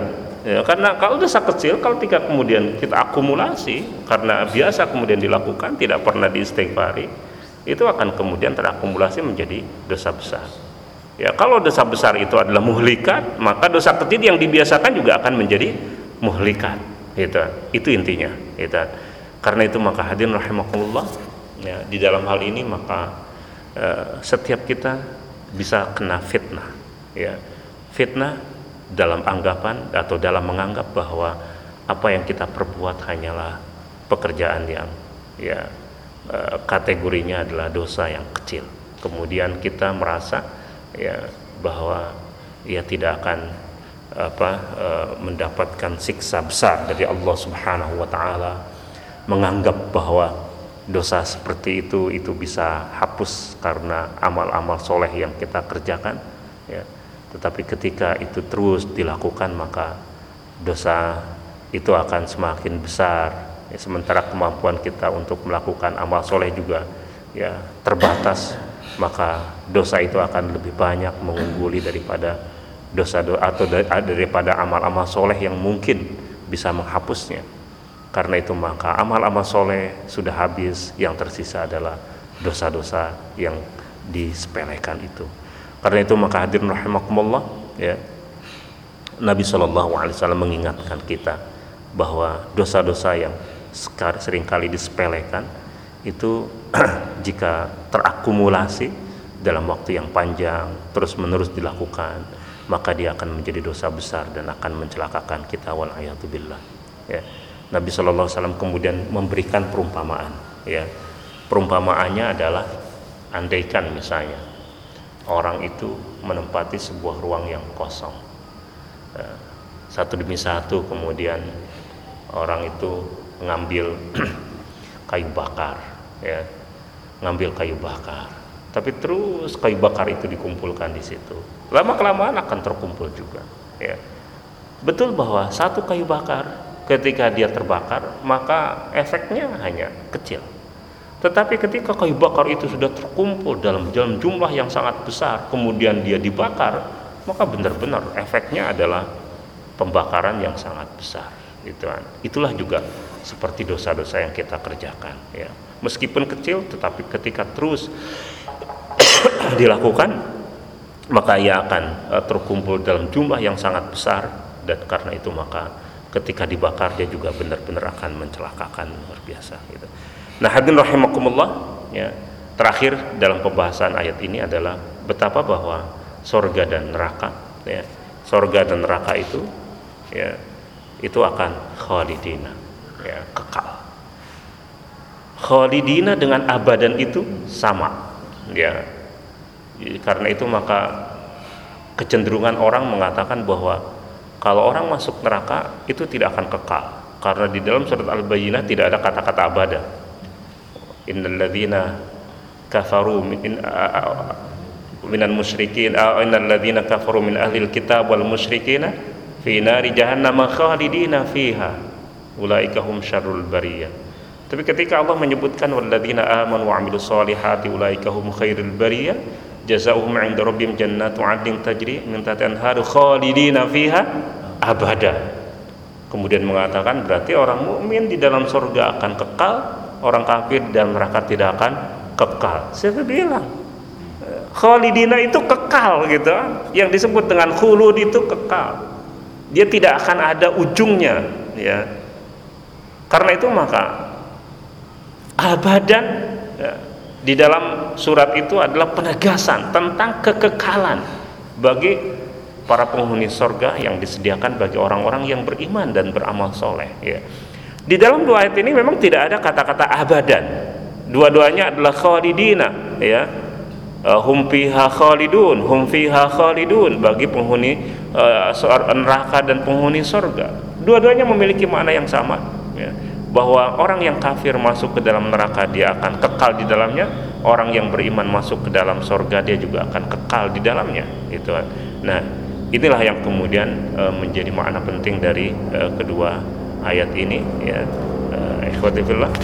Ya, karena kalau dosa kecil kalau ketika kemudian kita akumulasi karena biasa kemudian dilakukan tidak pernah diistighfari itu akan kemudian terakumulasi menjadi dosa besar. Ya, kalau dosa besar itu adalah muhlikat, maka dosa kecil yang dibiasakan juga akan menjadi muhlikat. Itu, itu intinya. Itu. Karena itu maka hadirin rahimakumullah, ya, di dalam hal ini maka eh, setiap kita bisa kena fitnah. Ya. Fitnah dalam anggapan atau dalam menganggap bahwa apa yang kita perbuat hanyalah pekerjaan yang ya e, kategorinya adalah dosa yang kecil. Kemudian kita merasa ya bahwa ia tidak akan apa e, mendapatkan siksa besar dari Allah Subhanahu wa taala menganggap bahwa dosa seperti itu itu bisa hapus karena amal-amal soleh yang kita kerjakan ya tetapi ketika itu terus dilakukan maka dosa itu akan semakin besar. Ya, sementara kemampuan kita untuk melakukan amal soleh juga ya terbatas maka dosa itu akan lebih banyak mengungguli daripada dosa do atau daripada amal-amal soleh yang mungkin bisa menghapusnya. Karena itu maka amal-amal soleh sudah habis yang tersisa adalah dosa-dosa yang disepelekan itu karena itu maka hadirin rahimakumullah ya. Nabi Shallallahu alaihi wasallam mengingatkan kita bahwa dosa-dosa yang sering kali disepelekan itu jika terakumulasi dalam waktu yang panjang terus-menerus dilakukan maka dia akan menjadi dosa besar dan akan mencelakakan kita wal billah ya Nabi Shallallahu Alaihi Wasallam kemudian memberikan perumpamaan ya perumpamaannya adalah andaikan misalnya orang itu menempati sebuah ruang yang kosong. Eh, satu demi satu kemudian orang itu mengambil kayu bakar ya. Ngambil kayu bakar. Tapi terus kayu bakar itu dikumpulkan di situ. Lama kelamaan akan terkumpul juga ya. Betul bahwa satu kayu bakar ketika dia terbakar maka efeknya hanya kecil tetapi ketika kayu bakar itu sudah terkumpul dalam, jumlah yang sangat besar kemudian dia dibakar maka benar-benar efeknya adalah pembakaran yang sangat besar itu kan. itulah juga seperti dosa-dosa yang kita kerjakan ya meskipun kecil tetapi ketika terus dilakukan maka ia akan uh, terkumpul dalam jumlah yang sangat besar dan karena itu maka ketika dibakar dia juga benar-benar akan mencelakakan luar biasa gitu. Nah, hadirin rahimakumullah ya. Terakhir dalam pembahasan ayat ini adalah betapa bahwa sorga dan neraka ya. Sorga dan neraka itu ya itu akan khalidina ya kekal khalidina dengan abadan itu sama ya karena itu maka kecenderungan orang mengatakan bahwa kalau orang masuk neraka itu tidak akan kekal karena di dalam surat al-bayyinah tidak ada kata-kata abada innalladzina kafaru min minal musyrikin innalladzina kafaru min ahlil kitab wal musyrikina fi nari jahannam khalidina fiha. Ulaika hum syarrul bariyah. Tapi ketika Allah menyebutkan walladzina amanu wa amilus solihati ulaika hum khairul bariyah. Jazaohum 'inda rabbihim jannatu 'adnin tajri min tahtiha anharu khalidina fiha abada. Kemudian mengatakan berarti orang mukmin di dalam surga akan kekal orang kafir dan neraka tidak akan kekal. Siapa bilang? Khalidina itu kekal gitu. Yang disebut dengan khulud itu kekal. Dia tidak akan ada ujungnya ya. Karena itu maka abadan ya, di dalam surat itu adalah penegasan tentang kekekalan bagi para penghuni sorga yang disediakan bagi orang-orang yang beriman dan beramal soleh ya. Di dalam dua ayat ini memang tidak ada kata-kata abadan. Dua-duanya adalah khalidina ya. Uh, hum fiha khalidun hum fiha khalidun. Bagi penghuni uh, neraka dan penghuni surga dua-duanya memiliki makna yang sama ya. bahwa orang yang kafir masuk ke dalam neraka dia akan kekal di dalamnya. Orang yang beriman masuk ke dalam surga dia juga akan kekal di dalamnya itu nah inilah yang kemudian uh, menjadi makna penting dari uh, kedua ayat ini ya uh,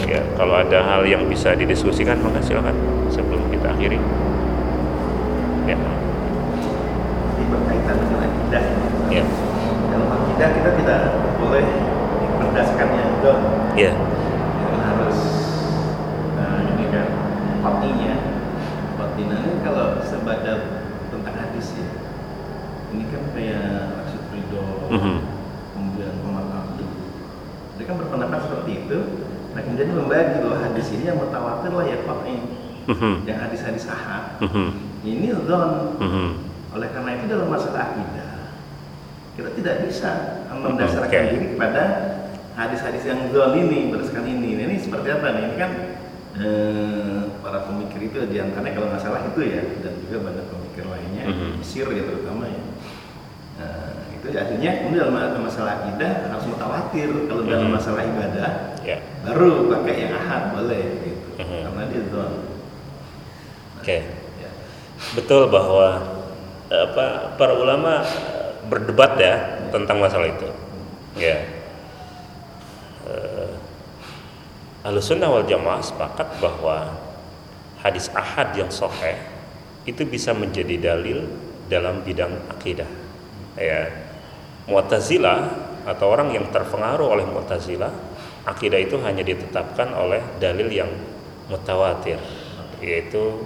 ya kalau ada hal yang bisa didiskusikan maka silakan sebelum kita akhiri ya. Ini berkaitan dengan akidah. Ya. Dalam akidah kita tidak boleh berdasarkan yang don. Ya. harus nah, ini kan patinya. Patina ini kalau sebaca tentang hadis ya, ini kan kayak maksud ridho, mm -hmm. kemudian Muhammad Abdul. Dia kan berpendapat seperti itu. Nah kemudian membagi bahwa hadis ini yang mutawatir lah ya fatih. Mm -hmm. Yang hadis-hadis ahad. Mm -hmm ini zon mm-hmm. oleh karena itu dalam masalah akidah kita tidak bisa mendasarkan okay. diri kepada hadis-hadis yang zon ini berdasarkan ini ini seperti apa nih ini kan eh, para pemikir itu di antaranya kalau nggak salah itu ya dan juga banyak pemikir lainnya mm-hmm. Mesir ya terutama ya nah, itu artinya kemudian dalam masalah akidah harus mutawatir kalau dalam mm-hmm. masalah ibadah yeah. baru pakai yang ahad boleh gitu. Mm-hmm. karena dia zon. Oke. Okay betul bahwa apa para ulama berdebat ya tentang masalah itu. Ya. Uh, Ahlussunnah wal Jamaah sepakat bahwa hadis ahad yang sahih itu bisa menjadi dalil dalam bidang akidah. Ya. Mu'tazilah atau orang yang terpengaruh oleh Mu'tazilah akidah itu hanya ditetapkan oleh dalil yang mutawatir yaitu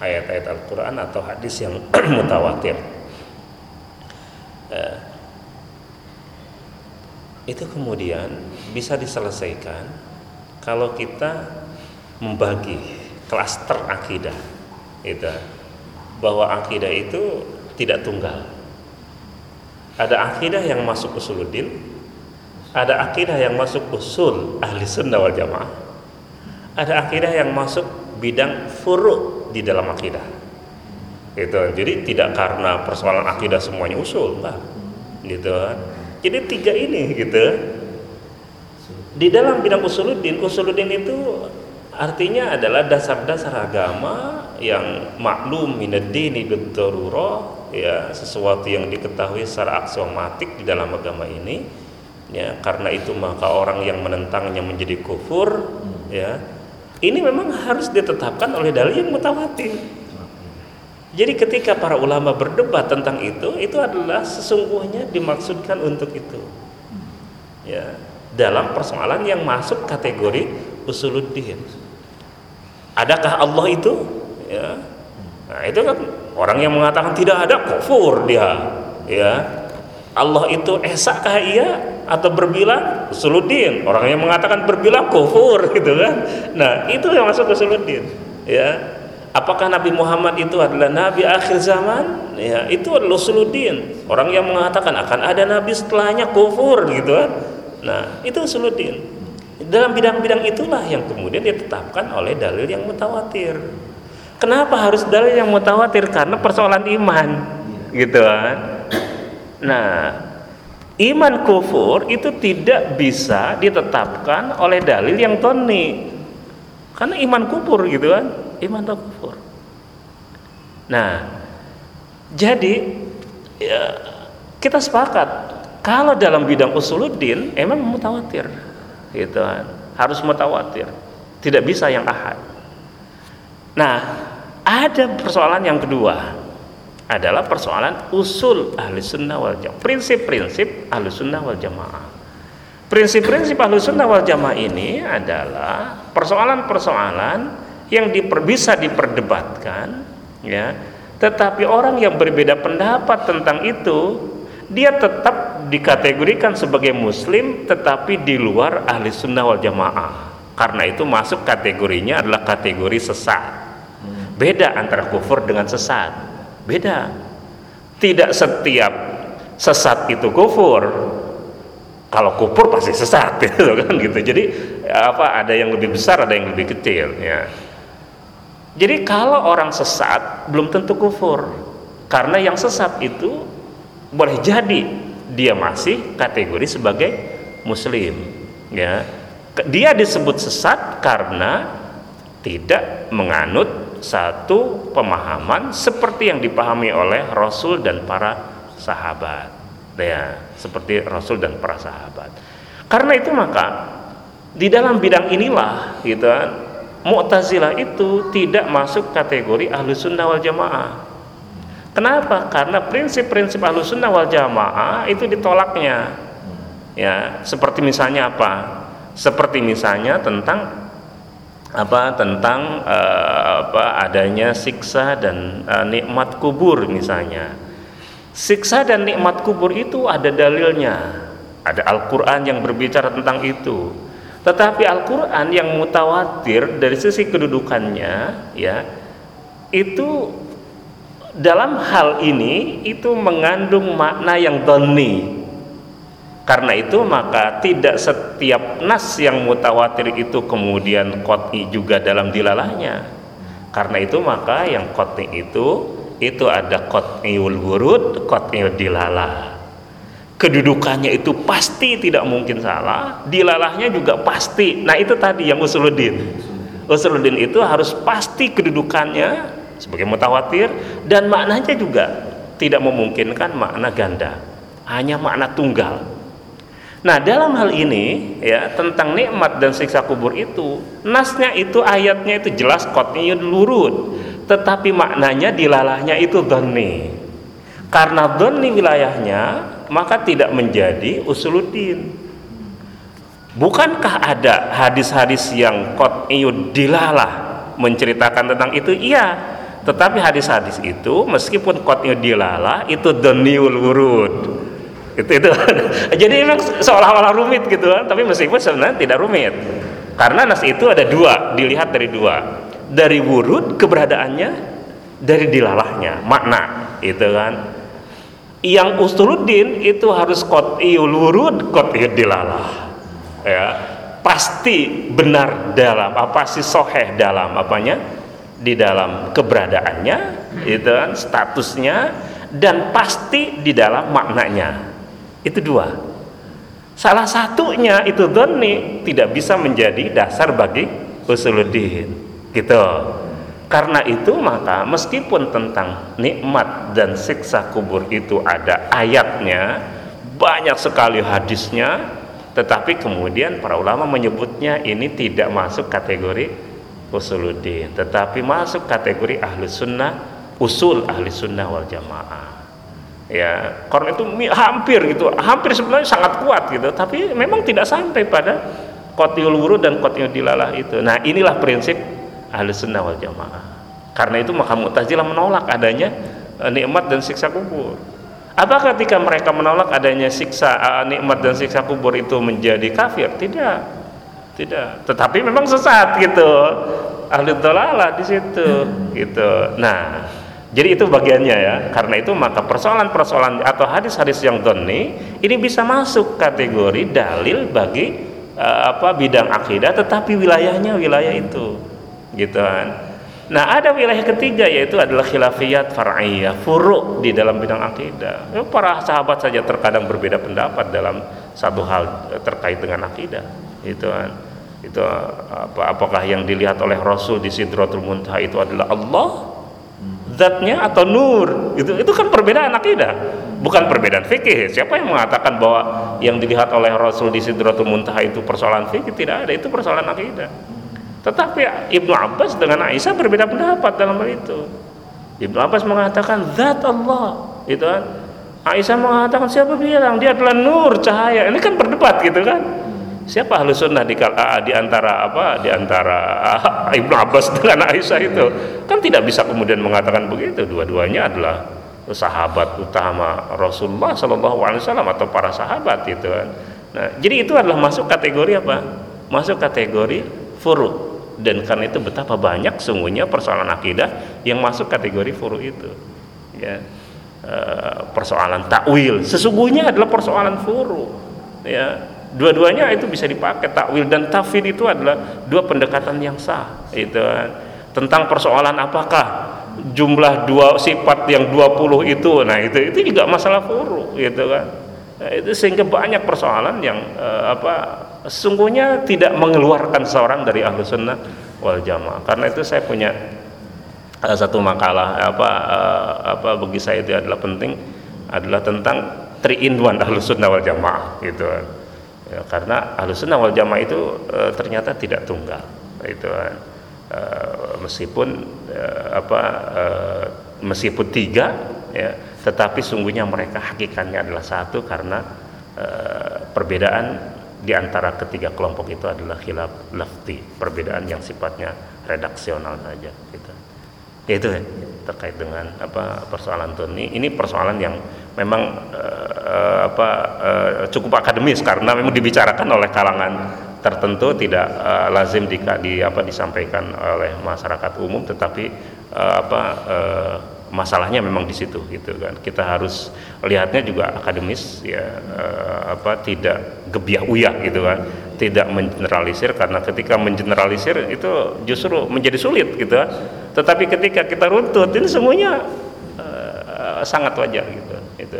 ayat-ayat Al-Quran atau hadis yang mutawatir. Eh, itu kemudian bisa diselesaikan kalau kita membagi klaster akidah itu bahwa akidah itu tidak tunggal. Ada akidah yang masuk usuluddin ada akidah yang masuk usul ahli sunnah wal jamaah. Ada akidah yang masuk bidang furu di dalam akidah. Gitu. Jadi tidak karena persoalan akidah semuanya usul enggak. Gitu. Jadi tiga ini gitu. Di dalam bidang usuluddin usuluddin itu artinya adalah dasar-dasar agama yang maklum minaddini bidarurah ya sesuatu yang diketahui secara aksiomatik di dalam agama ini ya karena itu maka orang yang menentangnya menjadi kufur ya ini memang harus ditetapkan oleh dalil yang mutawatir. Jadi ketika para ulama berdebat tentang itu itu adalah sesungguhnya dimaksudkan untuk itu. Ya dalam persoalan yang masuk kategori usuluddin. Adakah Allah itu? Ya. Nah itu kan orang yang mengatakan tidak ada kufur dia. Ya Allah itu esakkah iya atau berbilang usuluddin orang yang mengatakan berbilang kufur gitu kan? Nah itu yang masuk usuluddin ya. Apakah Nabi Muhammad itu adalah nabi akhir zaman? Ya itu adalah usuluddin orang yang mengatakan akan ada nabi setelahnya kufur gitu kan? Nah itu usuluddin dalam bidang-bidang itulah yang kemudian ditetapkan oleh dalil yang mutawatir. Kenapa harus dalil yang mutawatir? Karena persoalan iman gitu kan nah iman kufur itu tidak bisa ditetapkan oleh dalil yang toni karena iman kufur gitu kan? Iman atau kufur. Nah jadi ya, kita sepakat kalau dalam bidang usuluddin emang mutawatir gitu kan? Harus mutawatir. Tidak bisa yang ahad. Nah ada persoalan yang kedua adalah persoalan usul ahli sunnah wal jamaah. Prinsip-prinsip ahli sunnah wal jamaah. Prinsip-prinsip ahli sunnah wal jamaah ini adalah persoalan-persoalan yang diper, bisa diperdebatkan ya. Tetapi orang yang berbeda pendapat tentang itu dia tetap dikategorikan sebagai muslim tetapi di luar ahli sunnah wal jamaah. Karena itu masuk kategorinya adalah kategori sesat. Beda antara kufur dengan sesat beda. Tidak setiap sesat itu kufur. Kalau kufur pasti sesat gitu kan gitu. Jadi apa ada yang lebih besar ada yang lebih kecil ya. Jadi kalau orang sesat belum tentu kufur. Karena yang sesat itu boleh jadi dia masih kategori sebagai muslim ya. Dia disebut sesat karena tidak menganut satu pemahaman seperti yang dipahami oleh Rasul dan para sahabat ya seperti Rasul dan para sahabat karena itu maka di dalam bidang inilah gitu kan, Mu'tazilah itu tidak masuk kategori ahlu sunnah wal jamaah Kenapa? Karena prinsip-prinsip sunnah wal jamaah itu ditolaknya. Ya, seperti misalnya apa? Seperti misalnya tentang apa? Tentang uh, apa? Adanya siksa dan uh, nikmat kubur misalnya. Siksa dan nikmat kubur itu ada dalilnya. Ada Al-Qur'an yang berbicara tentang itu. Tetapi Al-Qur'an yang mutawatir dari sisi kedudukannya ya itu dalam hal ini itu mengandung makna yang doni karena itu maka tidak setiap nas yang mutawatir itu kemudian kot'i juga dalam dilalahnya karena itu maka yang kot'i itu itu ada kot'iul wurud kot'iul dilalah kedudukannya itu pasti tidak mungkin salah dilalahnya juga pasti. Nah itu tadi yang usuluddin. Usuluddin itu harus pasti kedudukannya sebagai mutawatir dan maknanya juga tidak memungkinkan makna ganda hanya makna tunggal nah dalam hal ini ya tentang nikmat dan siksa kubur itu nasnya itu ayatnya itu jelas kotnya lurut tetapi maknanya dilalahnya itu dhanni karena dhanni wilayahnya maka tidak menjadi usuluddin. Bukankah ada hadis-hadis yang qat'iyud dilalah menceritakan tentang itu? Iya. Tetapi hadis-hadis itu meskipun kotnya dilala itu doniul wurud itu itu. Jadi memang seolah-olah rumit gitu kan tapi meskipun sebenarnya tidak rumit. Karena nas itu ada dua dilihat dari dua. Dari wurud keberadaannya dari dilalahnya makna itu kan. Yang usuluddin itu harus qat'iyul wurud qat'iyud dilalah ya. Pasti benar dalam apa sih soheh dalam apanya? Di dalam keberadaannya itu kan statusnya dan pasti di dalam maknanya itu dua. Salah satunya itu doni tidak bisa menjadi dasar bagi usuluddin. Gitu. Karena itu maka meskipun tentang nikmat dan siksa kubur itu ada ayatnya banyak sekali hadisnya tetapi kemudian para ulama menyebutnya ini tidak masuk kategori usuluddin. Tetapi masuk kategori ahli sunnah usul ahli sunnah wal jamaah ya karena itu hampir gitu. Hampir sebenarnya sangat kuat gitu. Tapi memang tidak sampai pada kotiul wurud dan kotiul dilalah itu. Nah inilah prinsip ahli sunnah wal jamaah. Karena itu maka mu'tazilah menolak adanya uh, nikmat dan siksa kubur. Apakah ketika mereka menolak adanya siksa uh, nikmat dan siksa kubur itu menjadi kafir? Tidak. Tidak. Tetapi memang sesat gitu. Ahli dolalah di situ gitu. Nah jadi itu bagiannya ya. Karena itu maka persoalan-persoalan atau hadis-hadis yang doni ini bisa masuk kategori dalil bagi uh, apa bidang akidah tetapi wilayahnya wilayah itu. Gitu kan. Nah ada wilayah ketiga yaitu adalah khilafiyat far'iyah furu di dalam bidang akidah. Ya, para sahabat saja terkadang berbeda pendapat dalam satu hal terkait dengan akidah. Itu kan. Itu apa apakah yang dilihat oleh Rasul di Sidratul Muntaha itu adalah Allah zatnya atau nur? Itu itu kan perbedaan akidah. Bukan perbedaan fikih. Siapa yang mengatakan bahwa yang dilihat oleh Rasul di Sidratul Muntaha itu persoalan fikih? Tidak ada. Itu persoalan akidah. Tetapi Ibnu Abbas dengan Aisyah berbeda pendapat dalam hal itu. Ibnu Abbas mengatakan zat Allah. Itu kan. Aisyah mengatakan siapa bilang? Dia adalah nur cahaya. Ini kan berdebat gitu kan Siapa ahlu sunnah di, di antara apa di antara Ibnu Abbas dengan Aisyah itu? Kan tidak bisa kemudian mengatakan begitu. Dua-duanya adalah sahabat utama Rasulullah Shallallahu Alaihi Wasallam atau para sahabat itu kan. Nah, jadi itu adalah masuk kategori apa? Masuk kategori furu. Dan karena itu betapa banyak sungguhnya persoalan akidah yang masuk kategori furu itu. Ya. Uh, persoalan takwil. Sesungguhnya adalah persoalan furu. Ya dua-duanya itu bisa dipakai. Takwil dan tafsir itu adalah dua pendekatan yang sah itu kan. tentang persoalan apakah jumlah dua sifat yang 20 itu nah itu itu juga masalah furu gitu kan. Nah, itu sehingga banyak persoalan yang eh, apa sesungguhnya tidak mengeluarkan seorang dari ahlu sunnah wal jamaah. Karena itu saya punya uh, satu makalah apa uh, apa bagi saya itu adalah penting adalah tentang three in one ahlu sunnah wal jamaah gitu kan ya, karena sunnah wal jamaah itu e, ternyata tidak tunggal itu e, meskipun e, apa e, meskipun tiga ya tetapi sungguhnya mereka hakikatnya adalah satu karena e, perbedaan di antara ketiga kelompok itu adalah khilaf lafti perbedaan yang sifatnya redaksional saja gitu. Ya itu ya, terkait dengan apa persoalan ini ini persoalan yang memang uh, apa uh, cukup akademis karena memang dibicarakan oleh kalangan tertentu tidak uh, lazim di, di apa disampaikan oleh masyarakat umum tetapi uh, apa uh, masalahnya memang di situ gitu kan. Kita harus lihatnya juga akademis ya uh, apa tidak gebiah uyah gitu kan. Tidak mengeneralisir karena ketika mengeneralisir itu justru menjadi sulit gitu. Tetapi ketika kita runtut ini semuanya uh, sangat wajar gitu itu.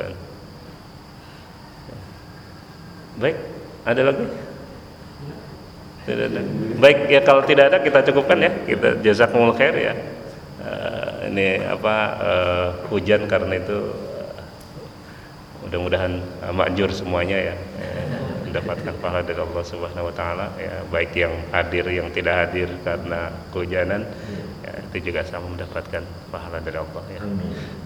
Baik ada lagi? Tidak ada. Baik ya kalau tidak ada kita cukupkan ya. Kita jazakumul khair ya. Uh, ini apa uh, hujan karena itu uh, mudah-mudahan uh, makjur semuanya ya. Mendapatkan pahala dari Allah Subhanahu wa taala. Ya baik yang hadir yang tidak hadir karena kehujanan itu juga sama mendapatkan pahala dari Allah ya.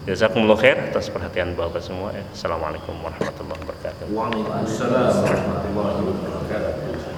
Jazakumullah khair atas perhatian Bapak semua ya. Assalamualaikum warahmatullahi wabarakatuh. Waalaikumsalam warahmatullahi wabarakatuh.